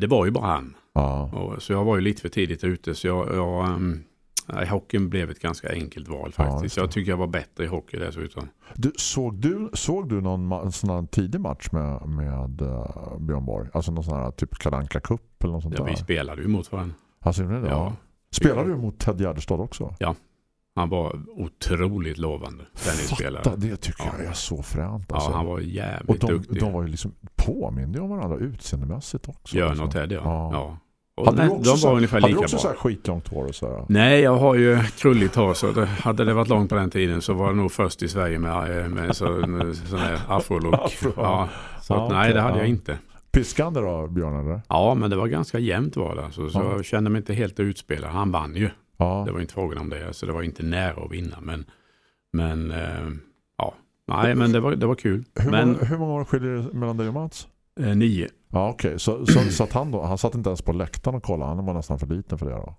Speaker 5: det var ju bara han.
Speaker 2: Ja.
Speaker 5: Och, så jag var ju lite för tidigt ute. Så jag, jag, um, nej, hockeyn blev ett ganska enkelt val
Speaker 2: Ja,
Speaker 5: faktiskt.
Speaker 2: det.
Speaker 5: jag tycker jag var bättre i hockey dessutom.
Speaker 2: Du, såg, du, såg du någon sån tidig match med, med uh, Björn Borg? Alltså någon sån här typ Kalanka Cup eller något sånt
Speaker 5: Ja,
Speaker 2: där?
Speaker 5: vi spelade ju mot varandra.
Speaker 2: Alltså, det?
Speaker 5: Ja.
Speaker 2: Ja. Spelade du mot Ted Gärdestad också?
Speaker 5: Han var otroligt lovande tennisspelare.
Speaker 2: Fatta, det tycker
Speaker 5: Ja.
Speaker 2: jag är så fränt.
Speaker 5: Ja,
Speaker 2: Alltså.
Speaker 5: han var
Speaker 2: och
Speaker 5: jävligt
Speaker 2: de,
Speaker 5: duktig.
Speaker 2: de var ju liksom påminner ju om varandra utseendemässigt också.
Speaker 5: Björn
Speaker 2: alltså.
Speaker 5: och Ted, ja.
Speaker 2: Ja.
Speaker 5: ja.
Speaker 2: Hade
Speaker 5: nej,
Speaker 2: du också,
Speaker 5: de
Speaker 2: så,
Speaker 5: ungefär
Speaker 2: hade
Speaker 5: lika
Speaker 2: du också
Speaker 5: bra.
Speaker 2: så här skitlångt hår och så här?
Speaker 5: Nej, jag har ju krulligt hår så det, hade det varit långt på den tiden så var jag nog först i Sverige med, eh, med så, sån här afro-look.
Speaker 2: Afro.
Speaker 5: Ja, så
Speaker 2: Ja,
Speaker 5: att, nej, det hade
Speaker 2: ja.
Speaker 5: jag inte.
Speaker 2: Piskande då, Björn eller?
Speaker 5: Ja, men det var ganska jämnt var det. Så, så
Speaker 2: Ja.
Speaker 5: jag kände mig inte helt utspelad. Han vann ju.
Speaker 2: Ja.
Speaker 5: Det var inte frågan om det. Så det var inte nära att vinna. Men, men eh, ja, nej, men det var, det var kul.
Speaker 2: Hur,
Speaker 5: men
Speaker 2: många, hur många år skiljer det mellan dig och Mats?
Speaker 5: eh, nio.
Speaker 2: Ja, okej. Så, så satt han då? Han satt inte ens på läktaren och kollade. Han var nästan för liten för det då.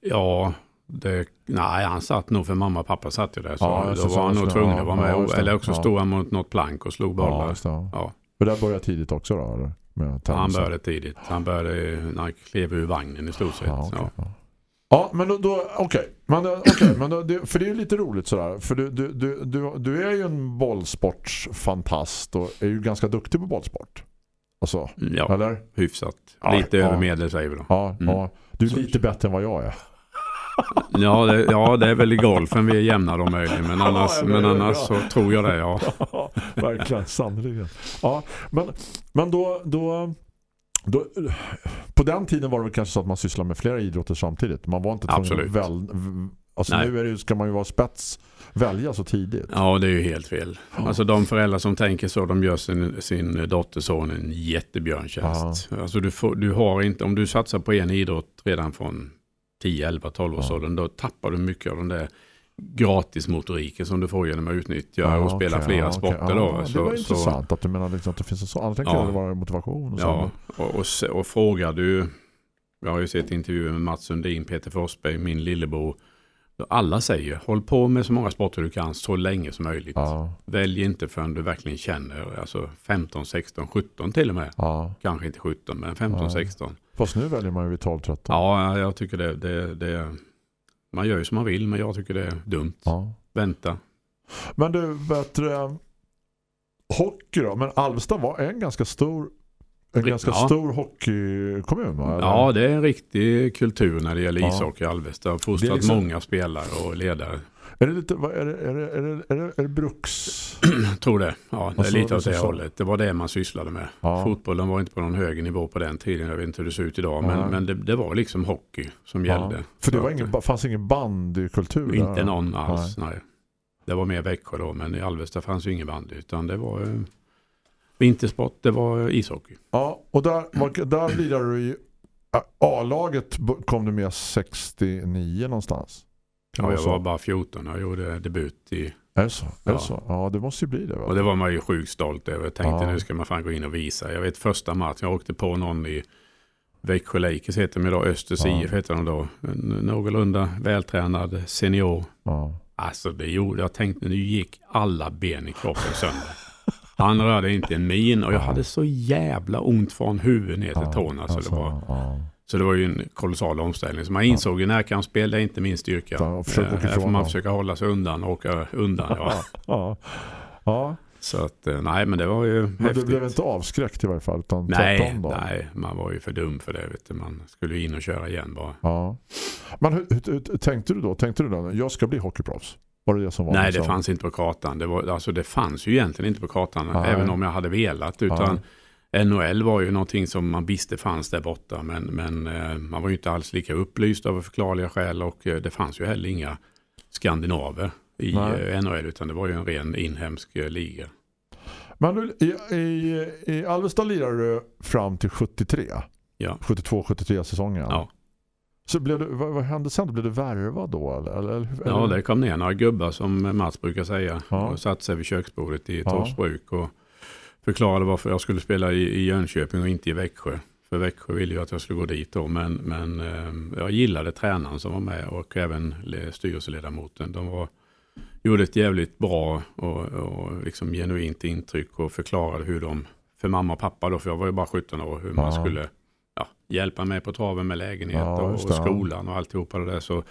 Speaker 5: Ja, det, nej, han satt nog för mamma och pappa satt ju där. Så
Speaker 2: Ja,
Speaker 5: då var han nog tvungen att vara med.
Speaker 2: ja,
Speaker 5: eller också stod han mot något plank och slog bollar.
Speaker 2: Ja. Ja. För det började tidigt också då? Eller?
Speaker 5: Han började tidigt. Han började när han klev ur vagnen i stort sett.
Speaker 2: Ja, okej.
Speaker 5: Ja.
Speaker 2: ja. Men då, då okej. Men, då- okej, men då, det, för det är ju lite roligt sådär. För du, du, du, du, du är ju en bollsportsfantast och är ju ganska duktig på bollsport. Alltså,
Speaker 5: Ja,
Speaker 2: eller?
Speaker 5: hyfsat.
Speaker 2: Ja,
Speaker 5: Lite
Speaker 2: ja.
Speaker 5: över medel säger vi då.
Speaker 2: Ja,
Speaker 5: Mm.
Speaker 2: ja. Du är lite bättre än vad jag är.
Speaker 5: Ja det, ja, det är väl i golfen vi är jämna då möjligen. Men annars,
Speaker 2: Ja,
Speaker 5: men annars så tror jag det, ja.
Speaker 2: Ja, verkligen, sannoliken. Ja, men, men då, då, då, på den tiden var det kanske så att man sysslade med flera idrotter samtidigt. Man var inte tvungen
Speaker 5: Absolut.
Speaker 2: att väl, alltså
Speaker 5: Nej.
Speaker 2: nu är det, ska man ju vara spets, välja så tidigt.
Speaker 5: Ja, det är ju helt fel. Alltså de föräldrar som tänker så, de gör sin, sin dotterson en jättebjörntjänst. Alltså du, får, du har inte, om du satsar på en idrott redan från 10, 11, 12 års
Speaker 2: Ja.
Speaker 5: åldern, då tappar du mycket av den där gratismotoriken som du får genom att utnyttja
Speaker 2: Ja,
Speaker 5: och spela
Speaker 2: okej,
Speaker 5: flera
Speaker 2: ja,
Speaker 5: sporter.
Speaker 2: Ja,
Speaker 5: då.
Speaker 2: det
Speaker 5: Så-
Speaker 2: var
Speaker 5: så-
Speaker 2: intressant att du menar liksom att det finns en sån. Jag tänker
Speaker 5: Ja.
Speaker 2: det var motivation och
Speaker 5: Ja,
Speaker 2: så.
Speaker 5: och, och, se- och frågar du, jag har ju sett intervjuer med Mats Sundin, Peter Forsberg, min lillebror. Alla säger, håll på med så många sporter du kan så länge som möjligt.
Speaker 2: Ja,
Speaker 5: Välj inte förrän du verkligen känner, alltså 15, 16, 17 till och med.
Speaker 2: ja.
Speaker 5: Kanske inte 17, men 15,
Speaker 2: Ja.
Speaker 5: 16.
Speaker 2: Fast nu väljer man ju vid 12-13.
Speaker 5: Ja, jag tycker det, det, det, man gör ju som man vill, men jag tycker det är dumt. Vänta.
Speaker 2: Men du, bättre hockey då? Men Alvesta var en ganska stor en
Speaker 5: Ja.
Speaker 2: ganska stor hockeykommun va? eller?
Speaker 5: Ja, det är en riktig kultur när det gäller
Speaker 2: Ja.
Speaker 5: ishockey i Alvesta. Har
Speaker 2: Det är
Speaker 5: fostrat
Speaker 2: liksom-
Speaker 5: många spelare och ledare.
Speaker 2: Är det lite, vad- är det, är det, är det, är det, är det bruks?
Speaker 5: Tror det. Ja, det är lite åt det hållet. Det var det man sysslade med.
Speaker 2: Ja.
Speaker 5: Fotbollen var inte på någon hög nivå på den tiden. Jag vet inte hur det ser ut idag. Men,
Speaker 2: Ja.
Speaker 5: men det, det var liksom hockey som
Speaker 2: Ja.
Speaker 5: gällde.
Speaker 2: För det var ingen, fanns ingen bandykultur
Speaker 5: Inte någon alls, nej. Det var mer Växjö då, men i Alvesta fanns ju ingen bandy. Utan det var eh, vintersport, det var ishockey.
Speaker 2: Ja, och där, där lirade du i A-laget kom du med 69 någonstans.
Speaker 5: Ja, jag var bara 14 och jag gjorde debut i...
Speaker 2: Är det så? Är
Speaker 5: Ja.
Speaker 2: det så? Ja, det måste ju bli det. Va?
Speaker 5: Och det var man ju sjukt stolt över. Jag tänkte
Speaker 2: Ja.
Speaker 5: nu ska man fan gå in och visa. Jag vet första matchen, jag åkte på någon i Växjö Lakers heter de idag, Östers
Speaker 2: Ja.
Speaker 5: IF heter de då. En någorlunda vältränad senior.
Speaker 2: Ja.
Speaker 5: Alltså det gjorde, jag tänkte nu gick alla ben i kroppen sönder. Han rörde inte en min och jag
Speaker 2: Ja.
Speaker 5: hade så jävla ont från huvudet ner till tårna. Så,
Speaker 2: alltså,
Speaker 5: det var,
Speaker 2: ja.
Speaker 5: så det var ju en kolossal omställning. Så man insåg ju närkampsspel det är inte min styrka.
Speaker 2: Ja,
Speaker 5: Eh, Här får man försöka hålla sig undan och åka undan. Ja.
Speaker 2: Ja.
Speaker 5: Så att, eh, nej men det var ju
Speaker 2: Men du
Speaker 5: häftigt.
Speaker 2: blev inte avskräckt i varje fall utan
Speaker 5: Nej, nej, man var ju för dum för det. Vet du. Man skulle ju in och köra igen bara.
Speaker 2: Ja. Men hur, hur, hur tänkte du då? Tänkte du då? Jag ska bli hockeyproffs? Var det det som var
Speaker 5: Nej, det fanns inte på kartan. Det, var, alltså, det fanns ju egentligen inte på kartan,
Speaker 2: Nej.
Speaker 5: även om jag hade velat. Utan NHL var ju någonting som man visste fanns där borta. Men, men eh, man var ju inte alls lika upplyst av förklarliga skäl. Och eh, det fanns ju heller inga skandinaver i
Speaker 2: Nej.
Speaker 5: eh, NHL. Utan det var ju en ren inhemsk liga.
Speaker 2: Men i, i, i Alvesta lirade du fram till 73?
Speaker 5: Ja.
Speaker 2: 72-73 säsongen?
Speaker 5: Ja.
Speaker 2: Så blev du, vad, vad hände sen? Blev du värvad då? Eller, eller,
Speaker 5: Ja, det kom ner några gubbar som Mats brukar säga
Speaker 2: Ja.
Speaker 5: och satte sig vid köksbordet i
Speaker 2: Ja.
Speaker 5: Torpsbruk och förklarade varför jag skulle spela i, i Jönköping och inte i Växjö. För Växjö ville ju att jag skulle gå dit då, men, men eh, jag gillade tränaren som var med och även le- styrelseledamoten. De var, gjorde ett jävligt bra och, och liksom genuint intryck och förklarade hur de, för mamma och pappa då, för jag var ju bara 17 år, hur man
Speaker 2: Ja.
Speaker 5: skulle ja, hjälpa mig på traven med lägenhet
Speaker 2: Ja,
Speaker 5: och, och skolan och alltihopa det där. Så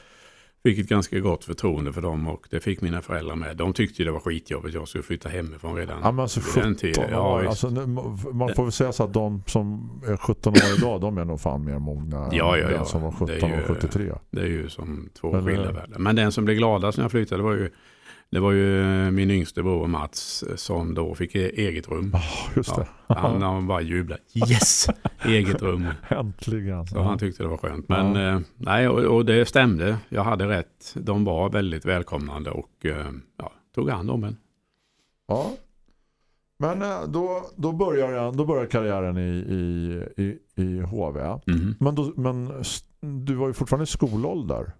Speaker 5: fick ett ganska gott förtroende för dem och det fick mina föräldrar med. De tyckte det var skitjobbigt, jag skulle flytta hemifrån redan.
Speaker 2: Ja, men alltså
Speaker 5: vid den
Speaker 2: 17
Speaker 5: tiden. Ja.
Speaker 2: Alltså, man får väl säga så att de som är 17 år idag, de är nog fan mer mogna
Speaker 5: Ja, ja,
Speaker 2: än den som var
Speaker 5: Det är
Speaker 2: 17
Speaker 5: ju-
Speaker 2: och 73.
Speaker 5: Det är ju som två skilda världar. Men den som blev gladast när jag flyttade var ju, det var ju min yngste bror Mats som då fick e- eget rum.
Speaker 2: Ja, just det.
Speaker 5: Han, han bara jublade. Yes! Eget rum.
Speaker 2: Äntligen.
Speaker 5: Så
Speaker 2: Ja.
Speaker 5: han tyckte det var skönt. Men
Speaker 2: Ja.
Speaker 5: eh, nej, och, och det stämde. Jag hade rätt. De var väldigt välkomnande och eh, ja, tog hand om en.
Speaker 2: Ja. Men eh, då, då, börjar, jag- då börjar karriären i, i, i, i HV.
Speaker 5: Mhm.
Speaker 2: Men, då, men du var ju fortfarande i skolålder.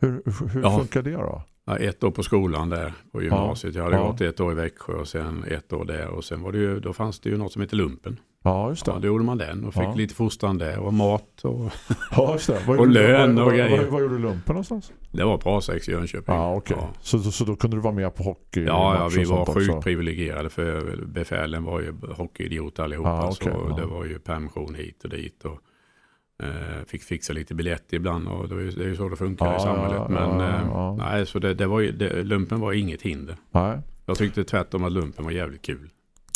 Speaker 2: Hur, hur, hur
Speaker 5: Ja.
Speaker 2: funkar det då?
Speaker 5: Ja, ett år på skolan där på gymnasiet. Jag hade
Speaker 2: Ja.
Speaker 5: gått ett år i Växjö och sen ett år där. Och sen var det ju, då fanns det ju något som heter lumpen.
Speaker 2: Ja, just det.
Speaker 5: Ja, då gjorde man den och fick
Speaker 2: Ja.
Speaker 5: lite fostran där och mat. Och
Speaker 2: Ja, just det. Vad
Speaker 5: Och
Speaker 2: gjorde-
Speaker 5: lön
Speaker 2: vad,
Speaker 5: och
Speaker 2: vad,
Speaker 5: grejer.
Speaker 2: Vad, vad gjorde du lumpen någonstans?
Speaker 5: det var A6 i Jönköping.
Speaker 2: Ja, okej.
Speaker 5: Ja.
Speaker 2: Så, så, då kunde du vara med på hockey?
Speaker 5: Ja, ja, vi var sjukt
Speaker 2: också?
Speaker 5: privilegierade för befälen var ju hockeyidioter allihopa.
Speaker 2: Ja, okej,
Speaker 5: så
Speaker 2: ja.
Speaker 5: det var ju permission hit och dit. Och, fick fixa lite biljett ibland och det är ju, så det funkar
Speaker 2: Ja,
Speaker 5: i samhället. Men
Speaker 2: ja,
Speaker 5: eh,
Speaker 2: ja.
Speaker 5: nej, så det, det var ju, det, lumpen var inget hinder.
Speaker 2: Nej.
Speaker 5: Jag tyckte tvärtom att lumpen var jävligt kul.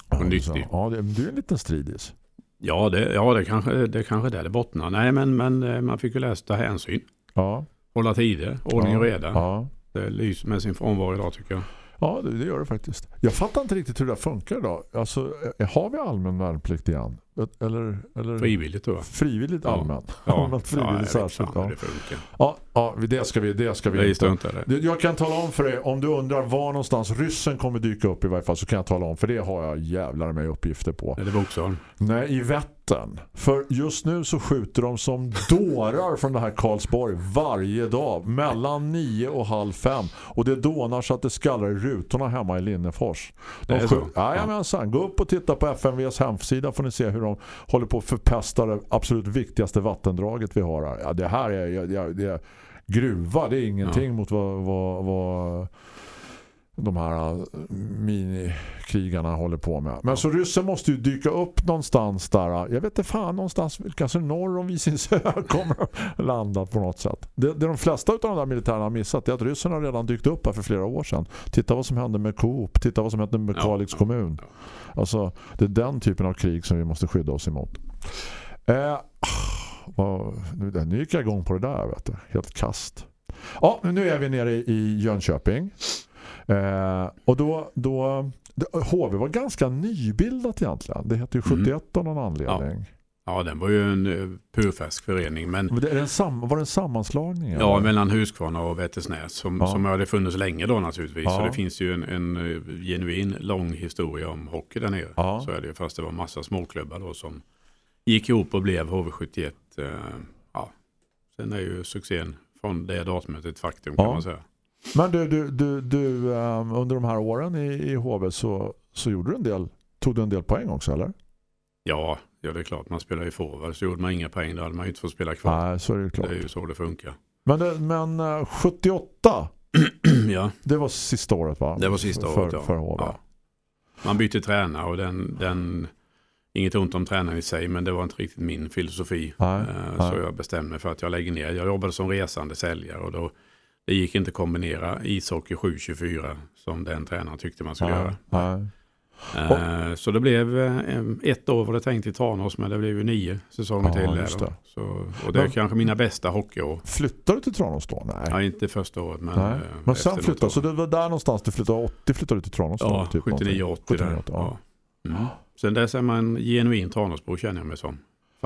Speaker 5: Och
Speaker 2: så-
Speaker 5: nyttig.
Speaker 2: Ja, det, du är en liten stridis.
Speaker 5: Ja, det, ja det, kanske, det kanske där det bottnar. Nej, men, men eh, man fick ju läsa hänsyn.
Speaker 2: Ja.
Speaker 5: Hålla tider, ordning och reda. Det lyser med sin frånvaro idag tycker jag.
Speaker 2: Ja, det, det gör det faktiskt. Jag fattar inte riktigt hur det funkar idag. Alltså, eh, har vi allmän värnplikt igen? Eller, eller
Speaker 5: Frivilligt jag.
Speaker 2: frivilligt
Speaker 5: Ja.
Speaker 2: allmän?
Speaker 5: Ja,
Speaker 2: Allmänt
Speaker 5: ja, jag
Speaker 2: frivilligt
Speaker 5: vet
Speaker 2: särskilt. Ja.
Speaker 5: det funkar.
Speaker 2: Ja, ja, det ska vi, det ska vi
Speaker 5: Vi
Speaker 2: inte.
Speaker 5: struntar i det.
Speaker 2: Du, Jag kan tala om för dig, om du undrar var någonstans ryssen kommer dyka upp i varje fall så kan jag tala om, för det har jag jävlar med uppgifter på.
Speaker 5: Är det Boxholm?
Speaker 2: Nej, i Vättern. För just nu så skjuter de som dårar från det här Karlsborg varje dag. Mellan nio och halv fem. Och det dånar så att det skallrar i rutorna hemma i Linnefors. De
Speaker 5: Det så?
Speaker 2: Jajamensan. Gå upp och titta på FMVs hemsida får ni se hur de håller på att förpesta det absolut viktigaste vattendraget vi har här. Ja, det här är, ja, det är, det är gruva. Det är ingenting mot vad, vad, vad de här äh, minikrigarna håller på med. Men så ryssen måste ju dyka upp någonstans där. Jag vet inte fan, någonstans kanske norr om Visingsö kommer att landa på något sätt. Det, det de flesta av de där militärerna har missat är att ryssen har redan dykt upp här för flera år sedan. Titta vad som hände med Coop, titta vad som hände med
Speaker 5: Ja,
Speaker 2: Kalix
Speaker 5: ja,
Speaker 2: kommun.
Speaker 5: ja.
Speaker 2: Alltså, det är den typen av krig som vi måste skydda oss emot. Eh, vad, nu, nu gick jag igång på det där, vet du. Helt kast. Ja, nu är vi nere i Jönköping. Eh, och då, då HV var ganska nybildat egentligen. Det heter ju
Speaker 5: Mm.
Speaker 2: 71 av någon anledning.
Speaker 5: Ja, den var ju en uh, purfärsk förening. Men
Speaker 2: Men det är en sam, var det en sammanslagning?
Speaker 5: ja,
Speaker 2: eller?
Speaker 5: mellan Huskvarna och Vättersnäs som,
Speaker 2: Ja.
Speaker 5: som hade funnits länge då naturligtvis.
Speaker 2: Ja.
Speaker 5: Så det finns ju en, en eh, genuin lång historia om hockey där nere.
Speaker 2: Ja.
Speaker 5: Så är det ju, fast det var massa småklubbar då som gick ihop och blev HV71. eh, ja. Sen är ju succén från det datumet ett faktum kan
Speaker 2: Ja.
Speaker 5: man säga.
Speaker 2: Men du, du, du, du ehm, under de här åren i, i HV så, så gjorde du en del, tog du en del poäng också, eller?
Speaker 5: Ja, ja, det är klart. Man spelar ju forward. Så gjorde man inga poäng, då hade man ju inte fått spela kvar.
Speaker 2: Nej, så är det ju
Speaker 5: Det
Speaker 2: klart.
Speaker 5: är ju så det funkar.
Speaker 2: Men, det, men eh, 78,
Speaker 5: ja,
Speaker 2: det var sista året va?
Speaker 5: det var sista
Speaker 2: för,
Speaker 5: året. Ja.
Speaker 2: För HV.
Speaker 5: Ja. Man bytte tränare och den, den, inget ont om tränaren i sig, men det var inte riktigt min filosofi.
Speaker 2: Nej,
Speaker 5: Eh,
Speaker 2: nej.
Speaker 5: Så jag bestämde mig för att jag lägger ner. Jag jobbade som resande säljare och då det gick inte att kombinera ishockey 7-24 som den tränaren tyckte man skulle
Speaker 2: Nej,
Speaker 5: göra.
Speaker 2: nej.
Speaker 5: Eh, Så det blev eh, ett år var det tänkt i Tranås men det blev ju nio säsonger
Speaker 2: Ja,
Speaker 5: till. Där
Speaker 2: det.
Speaker 5: Så, och det är
Speaker 2: Men-
Speaker 5: kanske mina bästa hockeyår.
Speaker 2: Flyttade du till Tranås då? Nej.
Speaker 5: Ja, inte första året men,
Speaker 2: Nej.
Speaker 5: eh,
Speaker 2: Men sen flyttade,
Speaker 5: år.
Speaker 2: så det var där någonstans du flyttade, 80 flyttade du till Tranås?
Speaker 5: Ja,
Speaker 2: typ
Speaker 5: 79
Speaker 2: någonting.
Speaker 5: 80 där.
Speaker 2: 79, ja.
Speaker 5: Ja. Mm. Sen dess är man genuin Tranåsbo känner jag mig som.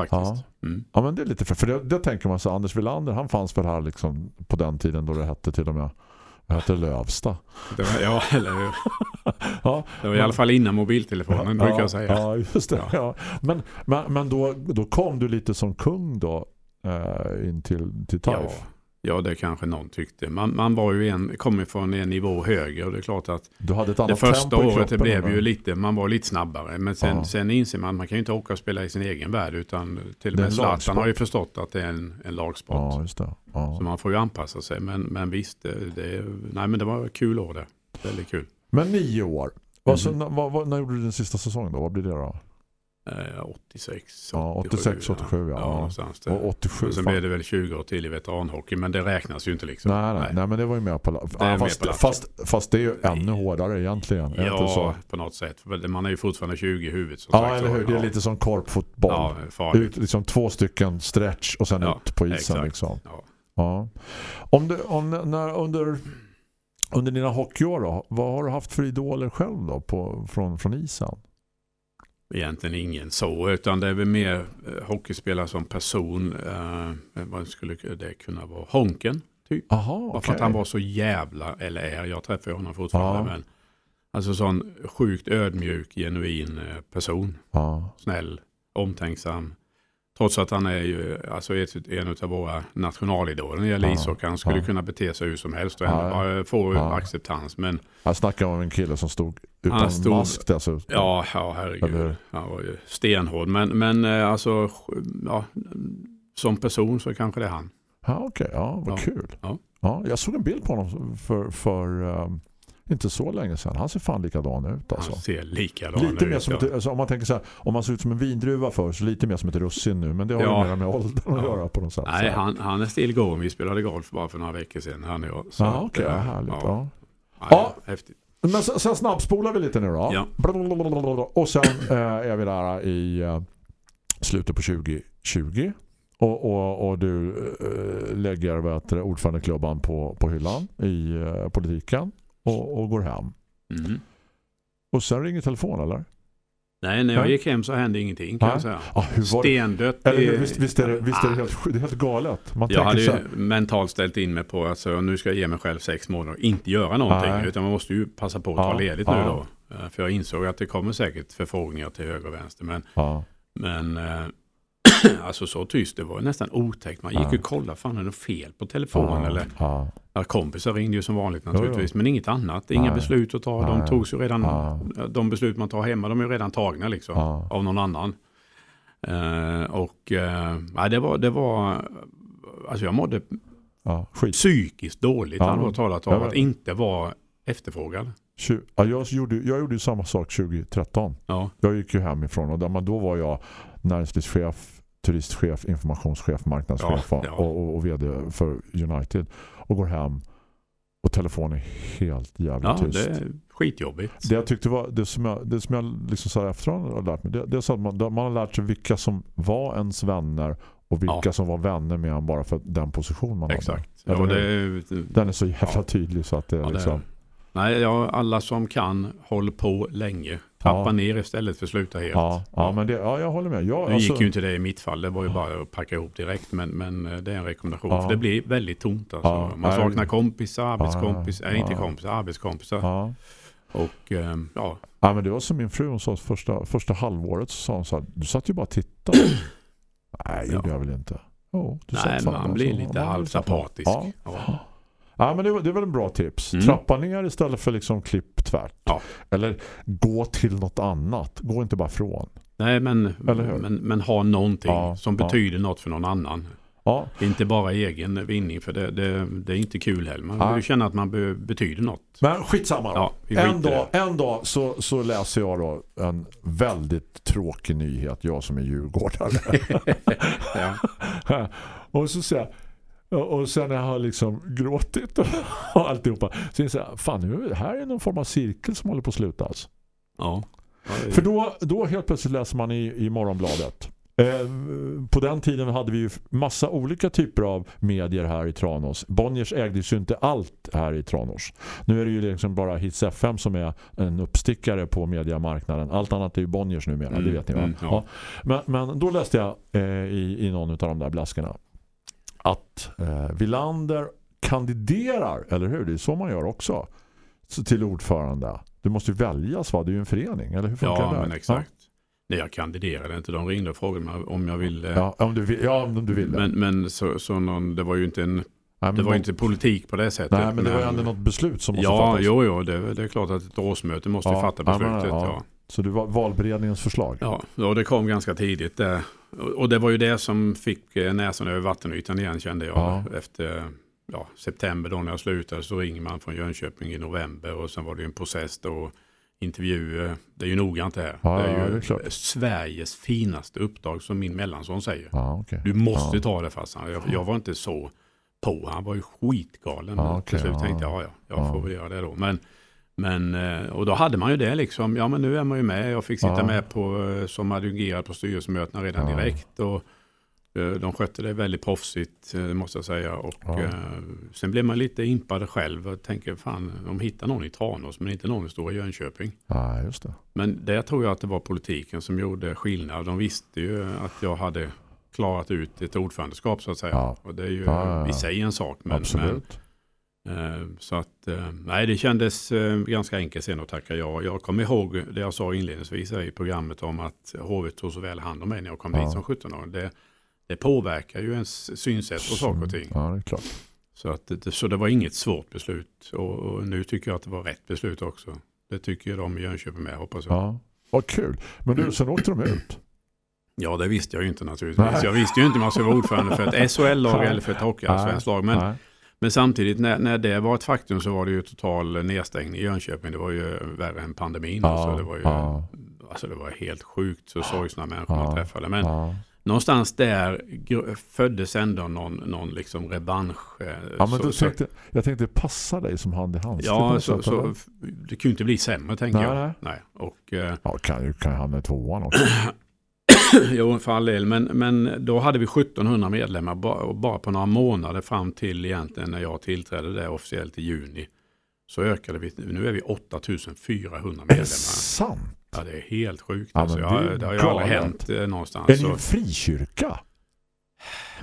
Speaker 5: Faktiskt. Mm.
Speaker 2: Ja, men det är lite för, för det, det tänker man så Anders Wilander, han fanns väl här liksom på den tiden då det hette till och med det hette Lövsta.
Speaker 5: Det var, ja, eller hur?
Speaker 2: Ja,
Speaker 5: Det var i alla fall innan mobiltelefonen brukar jag säga.
Speaker 2: Ja, just det. Ja. Men, men, men då, då kom du lite som kung då eh, in till, till
Speaker 5: Ja,
Speaker 2: TAIF.
Speaker 5: ja, det kanske någon tyckte. Man, man var ju en, kom från en nivå högre och det är klart att
Speaker 2: Du hade ett
Speaker 5: det
Speaker 2: annat
Speaker 5: första
Speaker 2: tempo
Speaker 5: året det blev ju lite, man var lite snabbare. Men sen,
Speaker 2: Ja.
Speaker 5: sen inser man att man kan ju inte åka och spela i sin egen värld utan till och
Speaker 2: Det
Speaker 5: med Zlatan har ju förstått att det är en, en lagsport.
Speaker 2: Ja, det. Ja.
Speaker 5: Så man får ju anpassa sig. Men, men visst, det, det, nej, men det var kul år det. Väldigt kul.
Speaker 2: Men nio år. Vad, så,
Speaker 5: Mhm.
Speaker 2: när, vad, när gjorde du din sista säsong då? Vad blir det då?
Speaker 5: Eh, 86,
Speaker 2: Ja, 86, 87, ja.
Speaker 5: ja. någonstans där.
Speaker 2: Och 87.
Speaker 5: Och sen blev det väl 20 år till i veteranhockey, men det räknas ju inte liksom.
Speaker 2: Nej, nej, nej, men det var ju med på, la- ja, fast,
Speaker 5: på
Speaker 2: fast, fast det är ju ännu hårdare egentligen.
Speaker 5: Ja, på något sätt. Man är ju fortfarande 20 i huvudet. Som
Speaker 2: Ja,
Speaker 5: sagt,
Speaker 2: eller hur? Det är lite som korpfotboll.
Speaker 5: Ja, farligt.
Speaker 2: Liksom två stycken stretch och sen
Speaker 5: Ja,
Speaker 2: ut på isen.
Speaker 5: exakt.
Speaker 2: Liksom.
Speaker 5: Ja.
Speaker 2: Ja. Om du, om, när, under, under dina hockeyår då, vad har du haft för idoler själv då på, från, från isen?
Speaker 5: Egentligen ingen så, utan det är väl mer eh, hockeyspelare som person. Eh, vad skulle det kunna vara? Honken, typ.
Speaker 2: Jaha,
Speaker 5: Bara för att han var så jävla, eller är, jag träffar honom fortfarande.
Speaker 2: Ja.
Speaker 5: Men, alltså sån sjukt ödmjuk, genuin eh, person.
Speaker 2: Ja,
Speaker 5: Snäll, omtänksam. Trots att han är ju alltså ett, en av våra nationalidoler när det gäller
Speaker 2: Ja,
Speaker 5: ishockey. Han skulle
Speaker 2: ja.
Speaker 5: kunna bete sig hur som helst och
Speaker 2: Ja,
Speaker 5: få
Speaker 2: ja.
Speaker 5: acceptans. Men
Speaker 2: jag snackar om en kille som stod utan
Speaker 5: Han stod-
Speaker 2: mask dessutom.
Speaker 5: ja, ja
Speaker 2: Eller
Speaker 5: herregud.
Speaker 2: hur?
Speaker 5: Han var ju stenhård. Men, men eh, alltså, ja, som person så kanske det är han.
Speaker 2: Ja, okej. Ja, vad kul.
Speaker 5: Ja.
Speaker 2: Ja, jag såg en bild på honom för, för um, inte så länge sedan. Han ser fan likadan ut alltså.
Speaker 5: Han ser likadan
Speaker 2: Lite
Speaker 5: ut.
Speaker 2: mer som
Speaker 5: ja.
Speaker 2: ett, alltså, om man tänker så här, om man ser ut som en vindruva för så lite mer som ett russin nu. Men det har
Speaker 5: Ja.
Speaker 2: ju mer med åldern att
Speaker 5: Ja.
Speaker 2: göra på något sätt.
Speaker 5: Nej, han, han är still going. Vi spelade golf bara för några veckor sedan. Han och jag. Så
Speaker 2: Ja,
Speaker 5: att,
Speaker 2: okej.
Speaker 5: eh,
Speaker 2: ja, härligt. Ja.
Speaker 5: Ja. Häftigt.
Speaker 2: Men sen, sen snabbspolar vi lite nu då.
Speaker 5: Ja.
Speaker 2: Och sen eh, är vi där i eh, slutet på 2020. Och, och, och du eh, lägger ordförandeklubban på, på hyllan i eh, politiken och, och går hem.
Speaker 5: Mhm.
Speaker 2: Och sen ringer telefon, eller?
Speaker 5: Nej, när jag
Speaker 2: Nej.
Speaker 5: gick hem så hände ingenting kan
Speaker 2: Nej.
Speaker 5: jag säga.
Speaker 2: Ja, det?
Speaker 5: Stendött.
Speaker 2: Eller, visst, visst, är det, visst är det
Speaker 5: Ah.
Speaker 2: helt, det är helt galet. Man
Speaker 5: Jag hade
Speaker 2: så
Speaker 5: ju mentalt ställt in mig på att alltså, nu ska jag ge mig själv sex månader och inte göra någonting.
Speaker 2: Nej.
Speaker 5: Utan man måste ju passa på att ta
Speaker 2: Ja,
Speaker 5: ledigt nu
Speaker 2: ja.
Speaker 5: då. Eh, För jag insåg att det kommer säkert förfrågningar till höger och vänster. Men,
Speaker 2: ja,
Speaker 5: men eh, alltså så tyst, det var nästan otäckt. Man gick
Speaker 2: Ja.
Speaker 5: ju och kollade, fan är det fel på telefonen?
Speaker 2: ja,
Speaker 5: Eller,
Speaker 2: ja,
Speaker 5: kompisar ringde ju som vanligt naturligtvis. Men inget annat. Inga
Speaker 2: Nej.
Speaker 5: beslut att ta. De
Speaker 2: Nej.
Speaker 5: togs ju redan,
Speaker 2: Ja.
Speaker 5: de beslut man tar hemma, de är ju redan tagna liksom.
Speaker 2: ja.
Speaker 5: Av någon annan. Eh, och nej, det var, det var, alltså jag mådde
Speaker 2: ja, skit.
Speaker 5: psykiskt dåligt
Speaker 2: Ja.
Speaker 5: allvarligt talat av att inte vara efterfrågad.
Speaker 2: Ja, jag, gjorde, jag gjorde samma sak 2013.
Speaker 5: Ja,
Speaker 2: Jag gick ju hemifrån och där, men då var jag näringslivschef, turistchef, informationschef, marknadschef
Speaker 5: Ja,
Speaker 2: och-
Speaker 5: ja.
Speaker 2: Och, och, och vd för United. Och går hem och telefonen är helt jävligt
Speaker 5: ja
Speaker 2: tyst.
Speaker 5: det är skitjobbigt.
Speaker 2: Det jag tyckte var, det som jag, det som jag liksom så här efterhand har lärt mig, det, det är så att man, man har lärt sig vilka som var ens vänner och vilka
Speaker 5: Ja.
Speaker 2: som var vänner med en bara för den position man
Speaker 5: Exakt.
Speaker 2: hade.
Speaker 5: Ja,
Speaker 2: Eller
Speaker 5: det?
Speaker 2: Den är så jävla
Speaker 5: Ja.
Speaker 2: tydlig så att det är
Speaker 5: ja, det,
Speaker 2: liksom...
Speaker 5: nej, ja, alla som kan håll på länge. Trappa
Speaker 2: Ja.
Speaker 5: ner istället för sluta helt.
Speaker 2: Ja, ja, men det, ja, jag håller med. Jag,
Speaker 5: Nu
Speaker 2: alltså,
Speaker 5: gick ju inte det i mitt fall, det var ju bara att packa ihop direkt. Men, men eh, det är en rekommendation.
Speaker 2: Ja.
Speaker 5: För det blir väldigt tomt. Alltså.
Speaker 2: Ja,
Speaker 5: Man saknar kompisar, arbetskompisar,
Speaker 2: Ja,
Speaker 5: nej inte kompisar, arbetskompisar. Och eh, ja,
Speaker 2: Ja, men det var som min fru hon sa första, första halvåret så sa hon så här, du satt ju bara och tittade. Nej, det gjorde
Speaker 5: Ja.
Speaker 2: jag väl inte. Jo, du
Speaker 5: nej,
Speaker 2: satt
Speaker 5: man
Speaker 2: bara
Speaker 5: blir lite
Speaker 2: Ja,
Speaker 5: halvsapatisk.
Speaker 2: Ja.
Speaker 5: Ja.
Speaker 2: men det, är väl en bra tips.
Speaker 5: Mm.
Speaker 2: Trappa ner istället för liksom klipp tvärt.
Speaker 5: Ja.
Speaker 2: Eller gå till något annat. Gå inte bara från.
Speaker 5: Nej, men, men, men ha någonting
Speaker 2: Ja,
Speaker 5: som
Speaker 2: ja.
Speaker 5: betyder något för någon annan.
Speaker 2: Ja,
Speaker 5: Inte bara egen vinning, för det, det, det är inte kul heller. Man vill känna att man be, betyder något.
Speaker 2: men skitsamma då.
Speaker 5: Ja,
Speaker 2: en, dag, en dag så, så läser jag då en väldigt tråkig nyhet. Jag som är djurgårdare. Och så säger jag och och sen när jag har liksom gråtit och alltihopa så inser jag, fan nu, här är någon form av cirkel som håller på att slutas.
Speaker 5: Ja. Ja,
Speaker 2: För då, då helt plötsligt läser man i, i Morgonbladet. Eh, på den tiden hade vi ju massa olika typer av medier här i Tranås. Bonniers ägde ju inte allt här i Tranås. Nu är det ju liksom bara Hits FM som är en uppstickare på mediemarknaden. Allt annat är ju Bonniers numera, det
Speaker 5: Mm,
Speaker 2: vet ni va?
Speaker 5: mm, ja.
Speaker 2: ja. Men, men då läste jag eh, i, i någon av de där blaskorna att eh, Villander kandiderar, eller hur? Det är så man gör också. Så till ordförande. Du måste ju väljas va? Det är ju en förening, eller hur funkar
Speaker 5: Ja,
Speaker 2: det?
Speaker 5: men exakt. Nej, jag kandiderade inte. De ringde och frågade mig om jag ville.
Speaker 2: Ja, om du, vill- ja, om du vill det.
Speaker 5: Men, men så, så någon, det var ju inte en,
Speaker 2: Nej,
Speaker 5: det var
Speaker 2: något-
Speaker 5: inte politik på det sättet.
Speaker 2: Nej, men det var ju ändå något beslut som måste
Speaker 5: Ja,
Speaker 2: fattas.
Speaker 5: jo, jo, det, det är klart att ett årsmöte måste
Speaker 2: Ja,
Speaker 5: fatta
Speaker 2: ja, men,
Speaker 5: beslutet.
Speaker 2: ja. Så det var valberedningens förslag.
Speaker 5: Ja, och det kom ganska tidigt. Där. Och det var ju det som fick eh, näsan över vattenytan igen kände jag.
Speaker 2: Ja.
Speaker 5: Efter ja, september då när jag slutade så ringer man från Jönköping i november och sen var det en process då. Intervjuer, det är ju noggrant det här.
Speaker 2: Ja,
Speaker 5: det är ju
Speaker 2: det är.
Speaker 5: Sveriges finaste uppdrag som min mellanson säger.
Speaker 2: Ja, okej.
Speaker 5: Du måste ta det farsan. Jag, jag var inte så på. Han var ju skitgalen.
Speaker 2: Ja, okej,
Speaker 5: Till slut tänkte jag, ja, ja, jag
Speaker 2: Ja.
Speaker 5: får väl göra det då. Men, men, eh, och då hade man ju det liksom. Ja, men nu är man ju med. Jag fick sitta
Speaker 2: Ja.
Speaker 5: med på, eh, som adjungerad på styrelsemötena redan
Speaker 2: Ja.
Speaker 5: direkt. Och, eh, de skötte det väldigt proffsigt måste jag säga. Och,
Speaker 2: Ja.
Speaker 5: eh, sen blev man lite impad själv och tänker fan, de hittar någon i Tranås men inte någon i Stora Jönköping.
Speaker 2: Ja, just det.
Speaker 5: Men där tror jag att det var politiken som gjorde skillnad. De visste ju att jag hade klarat ut ett ordförandeskap så att säga.
Speaker 2: Ja.
Speaker 5: Och det är ju
Speaker 2: Ja,
Speaker 5: i sig en sak. Men,
Speaker 2: Absolut.
Speaker 5: men, så att, eh, nej det kändes eh, ganska enkelt sen att tacka ja. Jag kommer ihåg det jag sa inledningsvis i programmet om att HV tog så väl hand om mig när jag kom
Speaker 2: Ja.
Speaker 5: dit som 17-åring. Det, det påverkar ju ens synsätt på saker och ting.
Speaker 2: Ja, det är klart.
Speaker 5: Så, att, så det var inget svårt beslut. Och, och nu tycker jag att det var rätt beslut också. Det tycker de i Jönköping med hoppas jag.
Speaker 2: Ja. Vad kul. Men du, sen åkte de ut.
Speaker 5: Ja, det visste jag ju inte naturligtvis.
Speaker 2: Nej.
Speaker 5: Jag visste ju inte om jag skulle vara ordförande för ett SHL-lag eller för ett hockeyallsvenskt lag. Men,
Speaker 2: Nej.
Speaker 5: Men samtidigt när, när det var ett faktum så var det ju total nedstängning i Jönköping. Det var ju värre än pandemin.
Speaker 2: Ja,
Speaker 5: Alltså, det, var ju,
Speaker 2: ja,
Speaker 5: alltså, det var helt sjukt så sorgsna människor man
Speaker 2: Ja.
Speaker 5: träffade. Men
Speaker 2: ja.
Speaker 5: någonstans där föddes ändå någon, någon liksom revansch. eh,
Speaker 2: ja men
Speaker 5: så-
Speaker 2: tänkte, jag tänkte passa dig som hand i på
Speaker 5: Ja, så, så, det kunde inte bli sämre tänker
Speaker 2: Nej,
Speaker 5: jag.
Speaker 2: nej.
Speaker 5: Nej. Och, eh,
Speaker 2: Ja, kan ju kan ju hamna i tvåan också.
Speaker 5: jo, för all del. Men, men då hade vi 1700 medlemmar bara, på några månader fram till egentligen när jag tillträdde det officiellt i juni. Så ökade vi, nu är vi 8400
Speaker 2: Är det
Speaker 5: medlemmar.
Speaker 2: sant?
Speaker 5: Ja, det är helt sjukt.
Speaker 2: Ja,
Speaker 5: alltså, jag,
Speaker 2: det
Speaker 5: det har ju aldrig hänt eh, någonstans.
Speaker 2: Är
Speaker 5: Så,
Speaker 2: en frikyrka?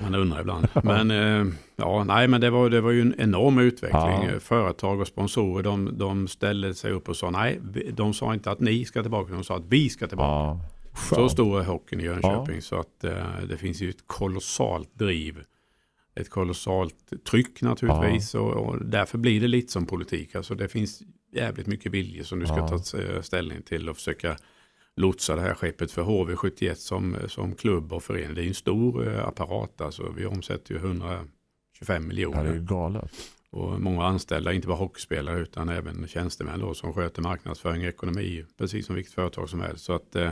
Speaker 5: man undrar ibland. Men, eh, ja, nej, men det, var, det var ju en enorm utveckling.
Speaker 2: Ja.
Speaker 5: Företag och sponsorer de, de ställde sig upp och sa nej, de sa inte att ni ska tillbaka, de sa att vi ska tillbaka.
Speaker 2: Ja.
Speaker 5: Så stor är hockeyn i Jönköping så att eh, det finns ju ett kolossalt driv. Ett kolossalt tryck naturligtvis och, och därför blir det lite som politik. Alltså det finns jävligt mycket vilja som du ska
Speaker 2: Ja.
Speaker 5: ta eh, ställning till och försöka lotsa det här skeppet för HV71 som, som klubb och förening. Det är en stor eh, apparat. Alltså vi omsätter ju 125
Speaker 2: Ja, det
Speaker 5: miljoner.
Speaker 2: är ju galet.
Speaker 5: Och många anställda, inte bara hockeyspelare utan även tjänstemän då, som sköter marknadsföring och ekonomi, precis som vilket företag som helst. Så att, eh,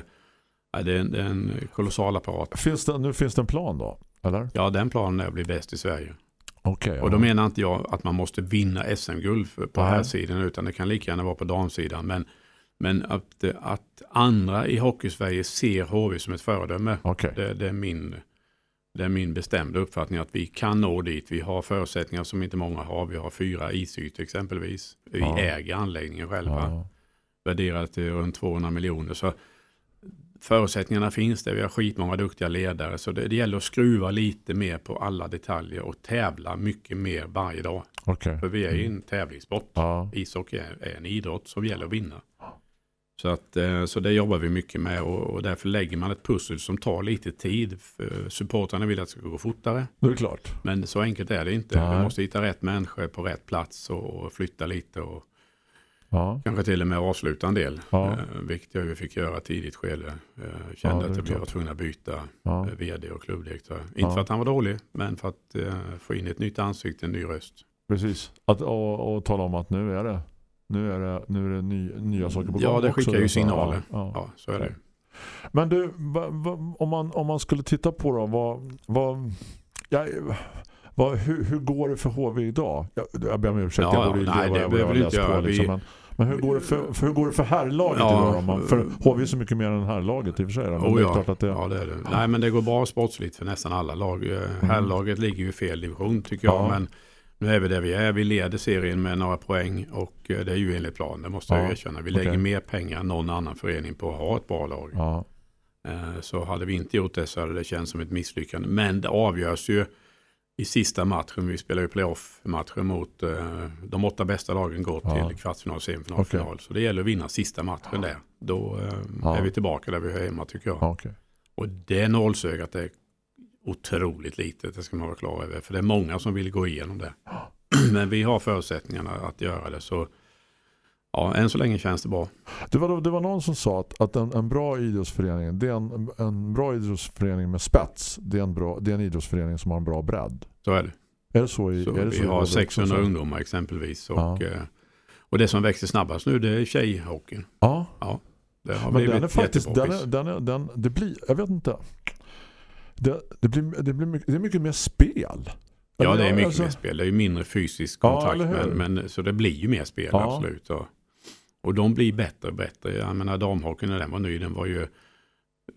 Speaker 5: ja, det, är en, det är en kolossal apparat.
Speaker 2: Finns det, nu finns det en plan då? Eller?
Speaker 5: Ja, den planen är att bli bäst i Sverige.
Speaker 2: Okej.
Speaker 5: Och då
Speaker 2: ja.
Speaker 5: menar inte jag att man måste vinna SM-guld på
Speaker 2: Nej.
Speaker 5: här sidan utan det kan lika gärna vara på damsidan. Men, men att, att andra i Hockeysverige ser HV som ett föredöme,
Speaker 2: Okej.
Speaker 5: det, det, är min, det är min bestämda uppfattning att vi kan nå dit. Vi har förutsättningar som inte många har. Vi har fyra isytor exempelvis. Vi
Speaker 2: Ja.
Speaker 5: äger anläggningen själva.
Speaker 2: Ja.
Speaker 5: värderat till runt 200 miljoner. Så förutsättningarna finns det. Vi har skitmånga duktiga ledare. Så det, det gäller att skruva lite mer på alla detaljer och tävla mycket mer varje dag.
Speaker 2: Okej.
Speaker 5: För vi är ju en tävlingssport.
Speaker 2: Ja.
Speaker 5: Ishockey är, är en idrott som gäller att vinna. Så, att, eh, så det jobbar vi mycket med och, och därför lägger man ett pussel som tar lite tid. Supportrarna vill att det ska gå fortare.
Speaker 2: Det är klart.
Speaker 5: Men så enkelt är det inte.
Speaker 2: Nej.
Speaker 5: Vi måste hitta rätt människor på rätt plats och, och flytta lite. Och,
Speaker 2: Ja.
Speaker 5: Kanske till och med avsluta en del.
Speaker 2: Ja.
Speaker 5: Eh, vilket jag ju fick göra tidigt skede. Eh,
Speaker 2: Ja,
Speaker 5: kände
Speaker 2: är
Speaker 5: att jag var tvungen att byta
Speaker 2: Ja.
Speaker 5: eh, vd och klubbdirektör. Inte
Speaker 2: Ja.
Speaker 5: för att han var dålig, men för att eh, få in ett nytt ansikte, en ny röst.
Speaker 2: Precis. Att, och, och tala om att nu är det nu är det, nu är det ny, nya saker på gång
Speaker 5: Ja, det
Speaker 2: också,
Speaker 5: skickar ju
Speaker 2: så-
Speaker 5: signaler.
Speaker 2: Ja, ja.
Speaker 5: Ja, så är det.
Speaker 2: Men du, va, va, om, man, om man skulle titta på då, vad, vad, ja, vad, hur, hur går det för HV idag? Jag, jag ber om ursäkt,
Speaker 5: Ja,
Speaker 2: jag borde ju
Speaker 5: nej,
Speaker 2: leva
Speaker 5: det
Speaker 2: jag
Speaker 5: du
Speaker 2: läst på. Liksom,
Speaker 5: Vi-
Speaker 2: men, men hur går det för, för, hur går det för herrlaget
Speaker 5: Ja,
Speaker 2: idag? Man, för HV är så mycket mer än herrlaget i och för sig. Men
Speaker 5: Oh, ja.
Speaker 2: klart att det,
Speaker 5: ja, det är det. Nej, men det går bra sportsligt för nästan alla lag. Eh, Herrlaget ligger ju i fel division tycker jag.
Speaker 2: Mm. Ja.
Speaker 5: Men nu är vi där vi är. Vi leder serien med några poäng och eh, det är ju enligt plan. Det måste jag
Speaker 2: Ja,
Speaker 5: erkänna. Vi lägger mer pengar än någon annan förening på att ha ett bra lag.
Speaker 2: ja,
Speaker 5: Eh, Så hade vi inte gjort det så hade det känts som ett misslyckande. Men det avgörs ju i sista matchen, vi spelar ju playoff-matchen mot eh, de åtta bästa lagen går
Speaker 2: Ja.
Speaker 5: till kvartsfinal, semifinal,
Speaker 2: Okej.
Speaker 5: final. Så det gäller att vinna sista matchen där. Då eh,
Speaker 2: Ja.
Speaker 5: är vi tillbaka där vi hör hemma tycker jag.
Speaker 2: Ja, okej.
Speaker 5: Och det nålsögat är otroligt litet, det ska man vara klar över. För det är många som vill gå igenom det. Men vi har förutsättningarna att göra det. Så ja, än så länge känns det bra.
Speaker 2: Det var, det var någon som sa att, att en, en bra idrottsförening det är en, en bra idrottsförening med spets. Det är, en bra, det är en idrottsförening som har en bra bredd.
Speaker 5: Så är det.
Speaker 2: Är det så i,
Speaker 5: Så
Speaker 2: är det
Speaker 5: vi
Speaker 2: så
Speaker 5: har
Speaker 2: Vårberg
Speaker 5: 600
Speaker 2: också?
Speaker 5: ungdomar exempelvis. Och,
Speaker 2: Ja.
Speaker 5: eh, och det som växer snabbast nu det är tjejhockeyn.
Speaker 2: Ja,
Speaker 5: Det har
Speaker 2: men den är faktiskt den är, den är, den, det blir, jag vet inte. Det, det, blir, det, blir mycket, det är mycket mer spel.
Speaker 5: Ja, det är mycket
Speaker 2: alltså-
Speaker 5: mer spel. Det är ju mindre fysisk
Speaker 2: Ja,
Speaker 5: kontakt.
Speaker 2: hur?
Speaker 5: men, men, så det blir ju mer spel,
Speaker 2: Ja.
Speaker 5: absolut. Och, och de blir bättre och bättre. Jag menar damhockeyn när den var ny, den var ju,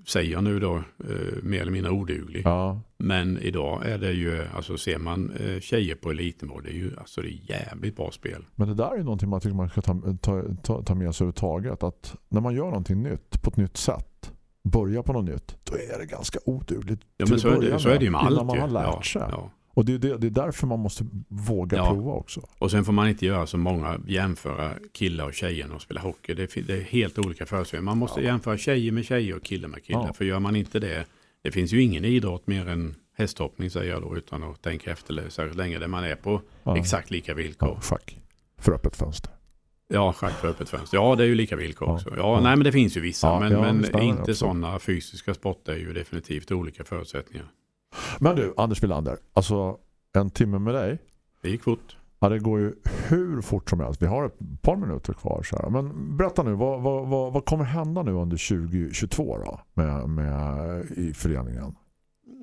Speaker 5: säger jag nu då, eh, mer eller mindre oduglig.
Speaker 2: Ja,
Speaker 5: Men idag är det ju, alltså ser man eh, tjejer på elitnivå, det är ju alltså det är jävligt bra spel.
Speaker 2: men det där är någonting man tycker man ska ta, ta, ta, ta med sig överhuvudtaget. Att när man gör någonting nytt på ett nytt sätt, börja på något nytt, då är det ganska odugligt.
Speaker 5: Ja, men så är, det, så är det ju
Speaker 2: med,
Speaker 5: med
Speaker 2: innan
Speaker 5: allt.
Speaker 2: man har lärt
Speaker 5: ja,
Speaker 2: sig.
Speaker 5: Ja.
Speaker 2: Och det är, det, det är därför man måste våga
Speaker 5: Ja.
Speaker 2: prova också.
Speaker 5: Och sen får man inte göra så många jämföra killar och tjejer och spela hockey. Det är, det är helt olika förutsättningar. Man måste jämföra tjejer med tjejer och killar med killar.
Speaker 2: Ja.
Speaker 5: För gör man inte det, det finns ju ingen idrott mer än hästhoppning säger jag då utan att tänka efter särskilt länge där man är på
Speaker 2: Ja.
Speaker 5: exakt lika villkor.
Speaker 2: Ja, schack. För öppet fönster.
Speaker 5: Ja, schack för öppet fönster. Ja, det är ju lika villkor
Speaker 2: Ja.
Speaker 5: också. Ja,
Speaker 2: Ja.
Speaker 5: nej men det finns ju vissa.
Speaker 2: Ja,
Speaker 5: men
Speaker 2: ja,
Speaker 5: men inte sådana fysiska sporter är ju definitivt olika förutsättningar.
Speaker 2: Men du, Anders Wilander, alltså en timme med dig,
Speaker 5: Det gick fort.
Speaker 2: ja, det går ju hur fort som helst. Vi har ett par minuter kvar. Så här. Men berätta nu, vad, vad, vad, vad kommer hända nu under 2022 då, med, med, i föreningen?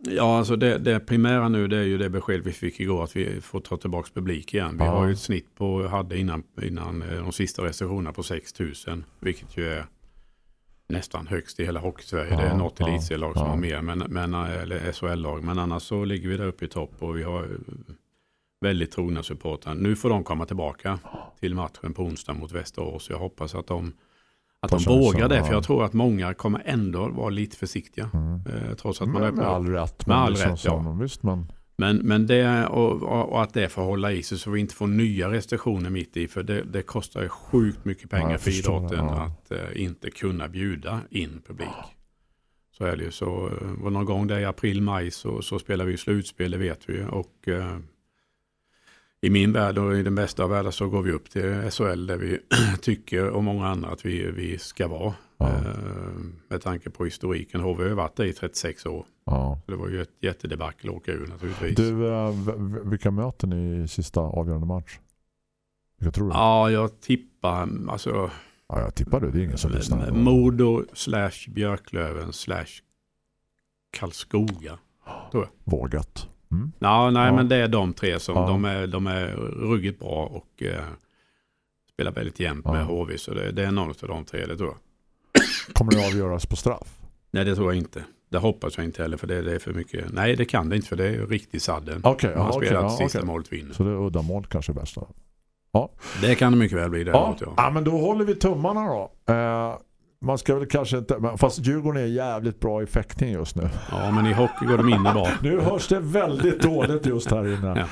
Speaker 5: Ja, alltså det, det primära nu det är ju det besked vi fick igår att vi får ta tillbaka publik igen. Vi
Speaker 2: Ja.
Speaker 5: har ju ett snitt på, hade innan, innan eh, de sista restriktionerna på 6 000, vilket ju är nästan högst i hela Hockeysverige. det
Speaker 2: Ja,
Speaker 5: är något
Speaker 2: ja,
Speaker 5: elitserielag som
Speaker 2: ja.
Speaker 5: har mer, men, men, eh, eller SHL-lag. Men annars så ligger vi där uppe i topp och vi har eh, väldigt trogna supportrar. Nu får de komma tillbaka till matchen på onsdag mot Västerås. Jag hoppas att de, att de vågar det,
Speaker 2: ja.
Speaker 5: för jag tror att många kommer ändå vara lite försiktiga.
Speaker 2: Mm.
Speaker 5: Eh, trots att man
Speaker 2: Med,
Speaker 5: är
Speaker 2: med
Speaker 5: på
Speaker 2: all rätt.
Speaker 5: Med
Speaker 2: men
Speaker 5: all
Speaker 2: liksom
Speaker 5: rätt, ja.
Speaker 2: Visst, men
Speaker 5: men, men det, och, och, att det får hålla i sig så vi inte får nya restriktioner mitt i. För det, det kostar ju sjukt mycket
Speaker 2: Ja,
Speaker 5: pengar
Speaker 2: jag
Speaker 5: för idrotten
Speaker 2: ja.
Speaker 5: att eh, inte kunna bjuda in publik. Så är det ju. Så eh, och någon gång där i april, maj så, så spelar vi slutspel, det vet vi ju. Och eh, i min värld och i den bästa av världar så går vi upp till SHL där vi tycker och många andra att vi, vi ska vara.
Speaker 2: Ja.
Speaker 5: Eh, med tanke på historiken. HV har ju varit där i 36 år.
Speaker 2: ja.
Speaker 5: Det var ju ett jättedebacle att åka ur naturligtvis.
Speaker 2: Du, eh, vilka möter ni i sista avgörande match? Vilka tror du?
Speaker 5: Ja, jag tippar alltså
Speaker 2: Ja, jag tippar det. Det är ingen som lyssnar.
Speaker 5: Modo slash Björklöven slash Karlskoga.
Speaker 2: Vågat. Mm.
Speaker 5: Ja, nej,
Speaker 2: Ja.
Speaker 5: men det är de tre som de, är, de är ruggigt bra och eh, spelar väldigt jämnt med HV. Så det, det är någon av de tre, det tror jag.
Speaker 2: Kommer det avgöras på straff?
Speaker 5: Nej, det tror jag inte. Det hoppas jag inte heller för det, det är för mycket. Nej, det kan det inte för det är riktig sadden.
Speaker 2: Okej,
Speaker 5: har
Speaker 2: ja, ja,
Speaker 5: sista
Speaker 2: okej.
Speaker 5: målet vinner.
Speaker 2: Så det är uddamål kanske är bäst då.
Speaker 5: Det kan det mycket väl bli
Speaker 2: Ja.
Speaker 5: Ja.
Speaker 2: ja, men då håller vi tummarna då. Eh, man ska väl kanske inte... Fast Djurgården är jävligt bra i fäktning just nu.
Speaker 5: ja, men i hockey går de in bra.
Speaker 2: Nu hörs det väldigt dåligt just här inne.
Speaker 5: Ja.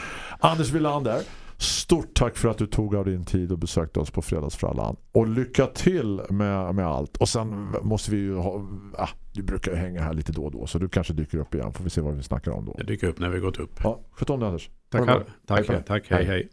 Speaker 2: Anders Wilander, stort tack för att du tog av din tid och besökte oss på Fredagsfrallan. Och lycka till med, med allt. Och sen måste vi ju ha... Ah, du brukar ju hänga här lite då och då, så du kanske dyker upp igen. Får vi se vad vi snackar om då.
Speaker 5: Det dyker upp när vi gått upp.
Speaker 2: Ja, sköt om det Anders.
Speaker 5: Tack,
Speaker 2: Ha det bra.
Speaker 5: tack,
Speaker 2: Hej
Speaker 5: tack,
Speaker 2: hej,
Speaker 5: Hej.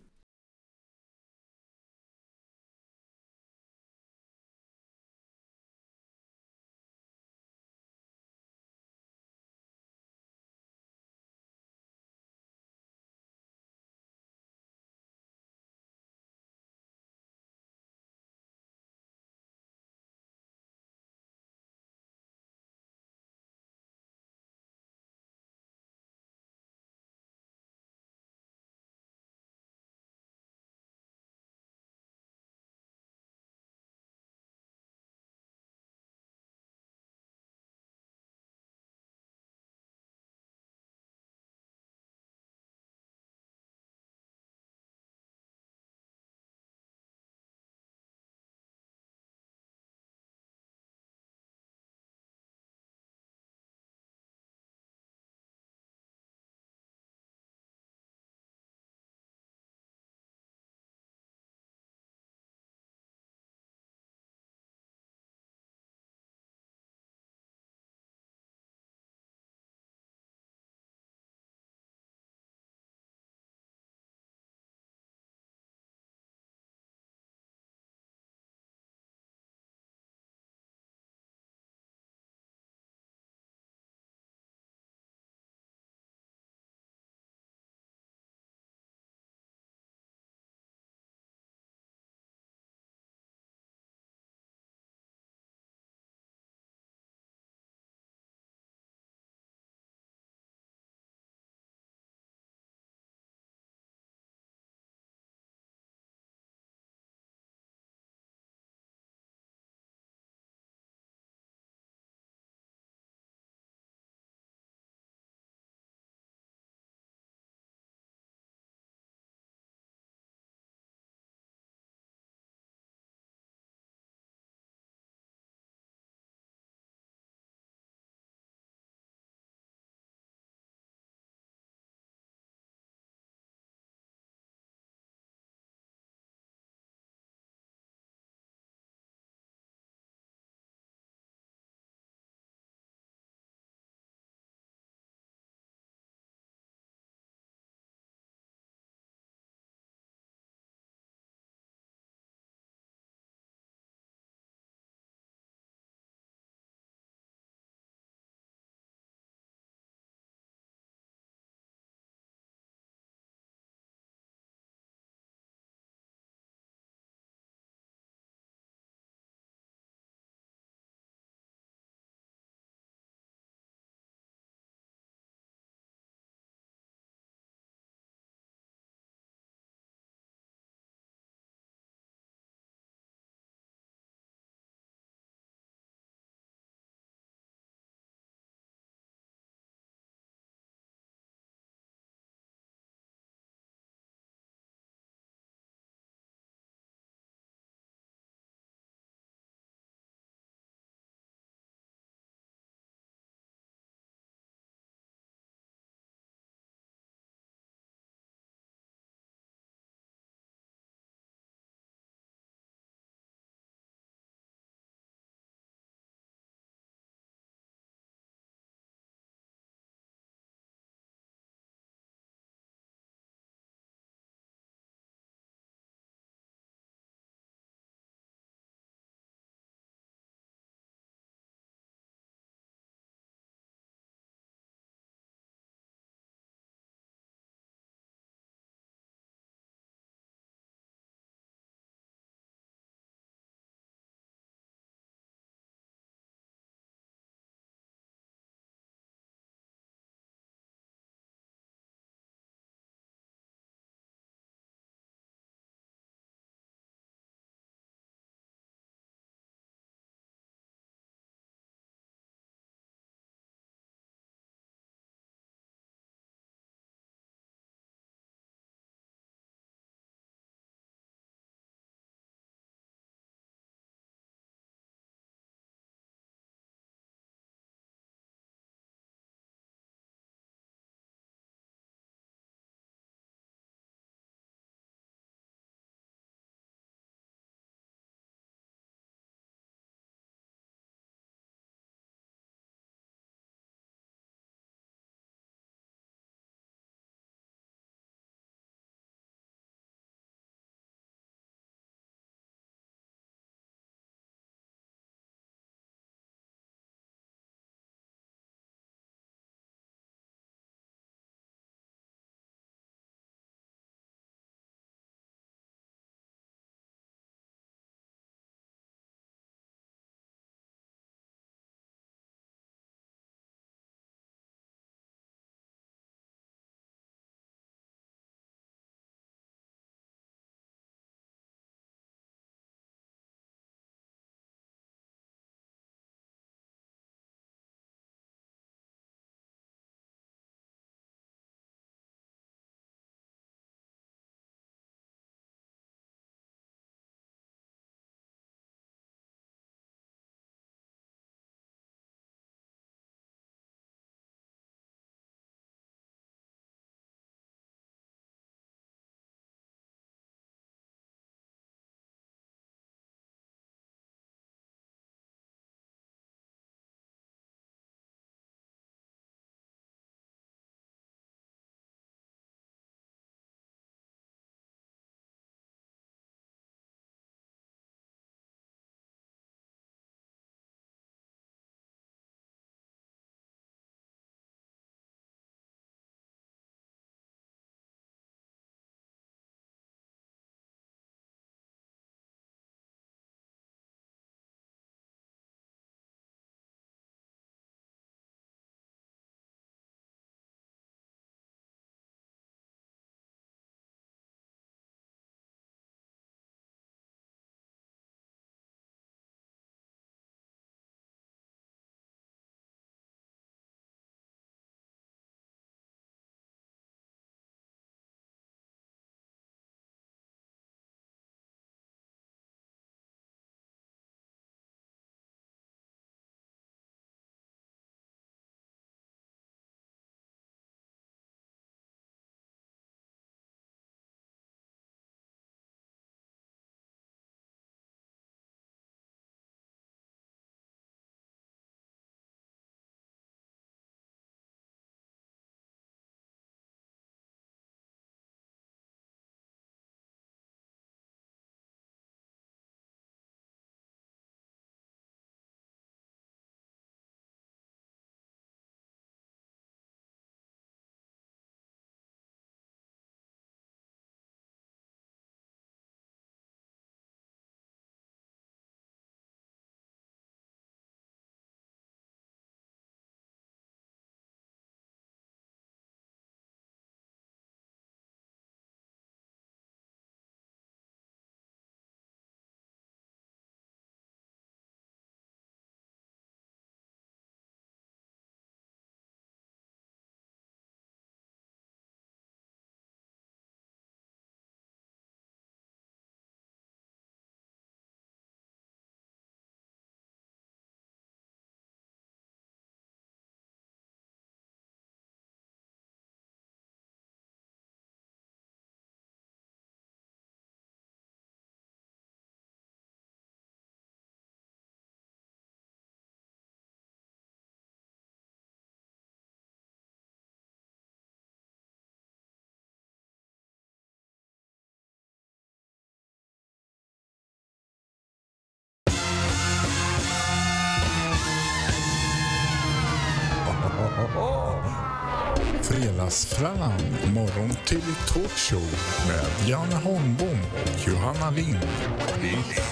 Speaker 1: Fredagsfrallan, morgon till talkshow med Janne Holmbom och Johanna Lind.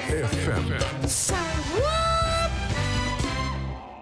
Speaker 1: FM.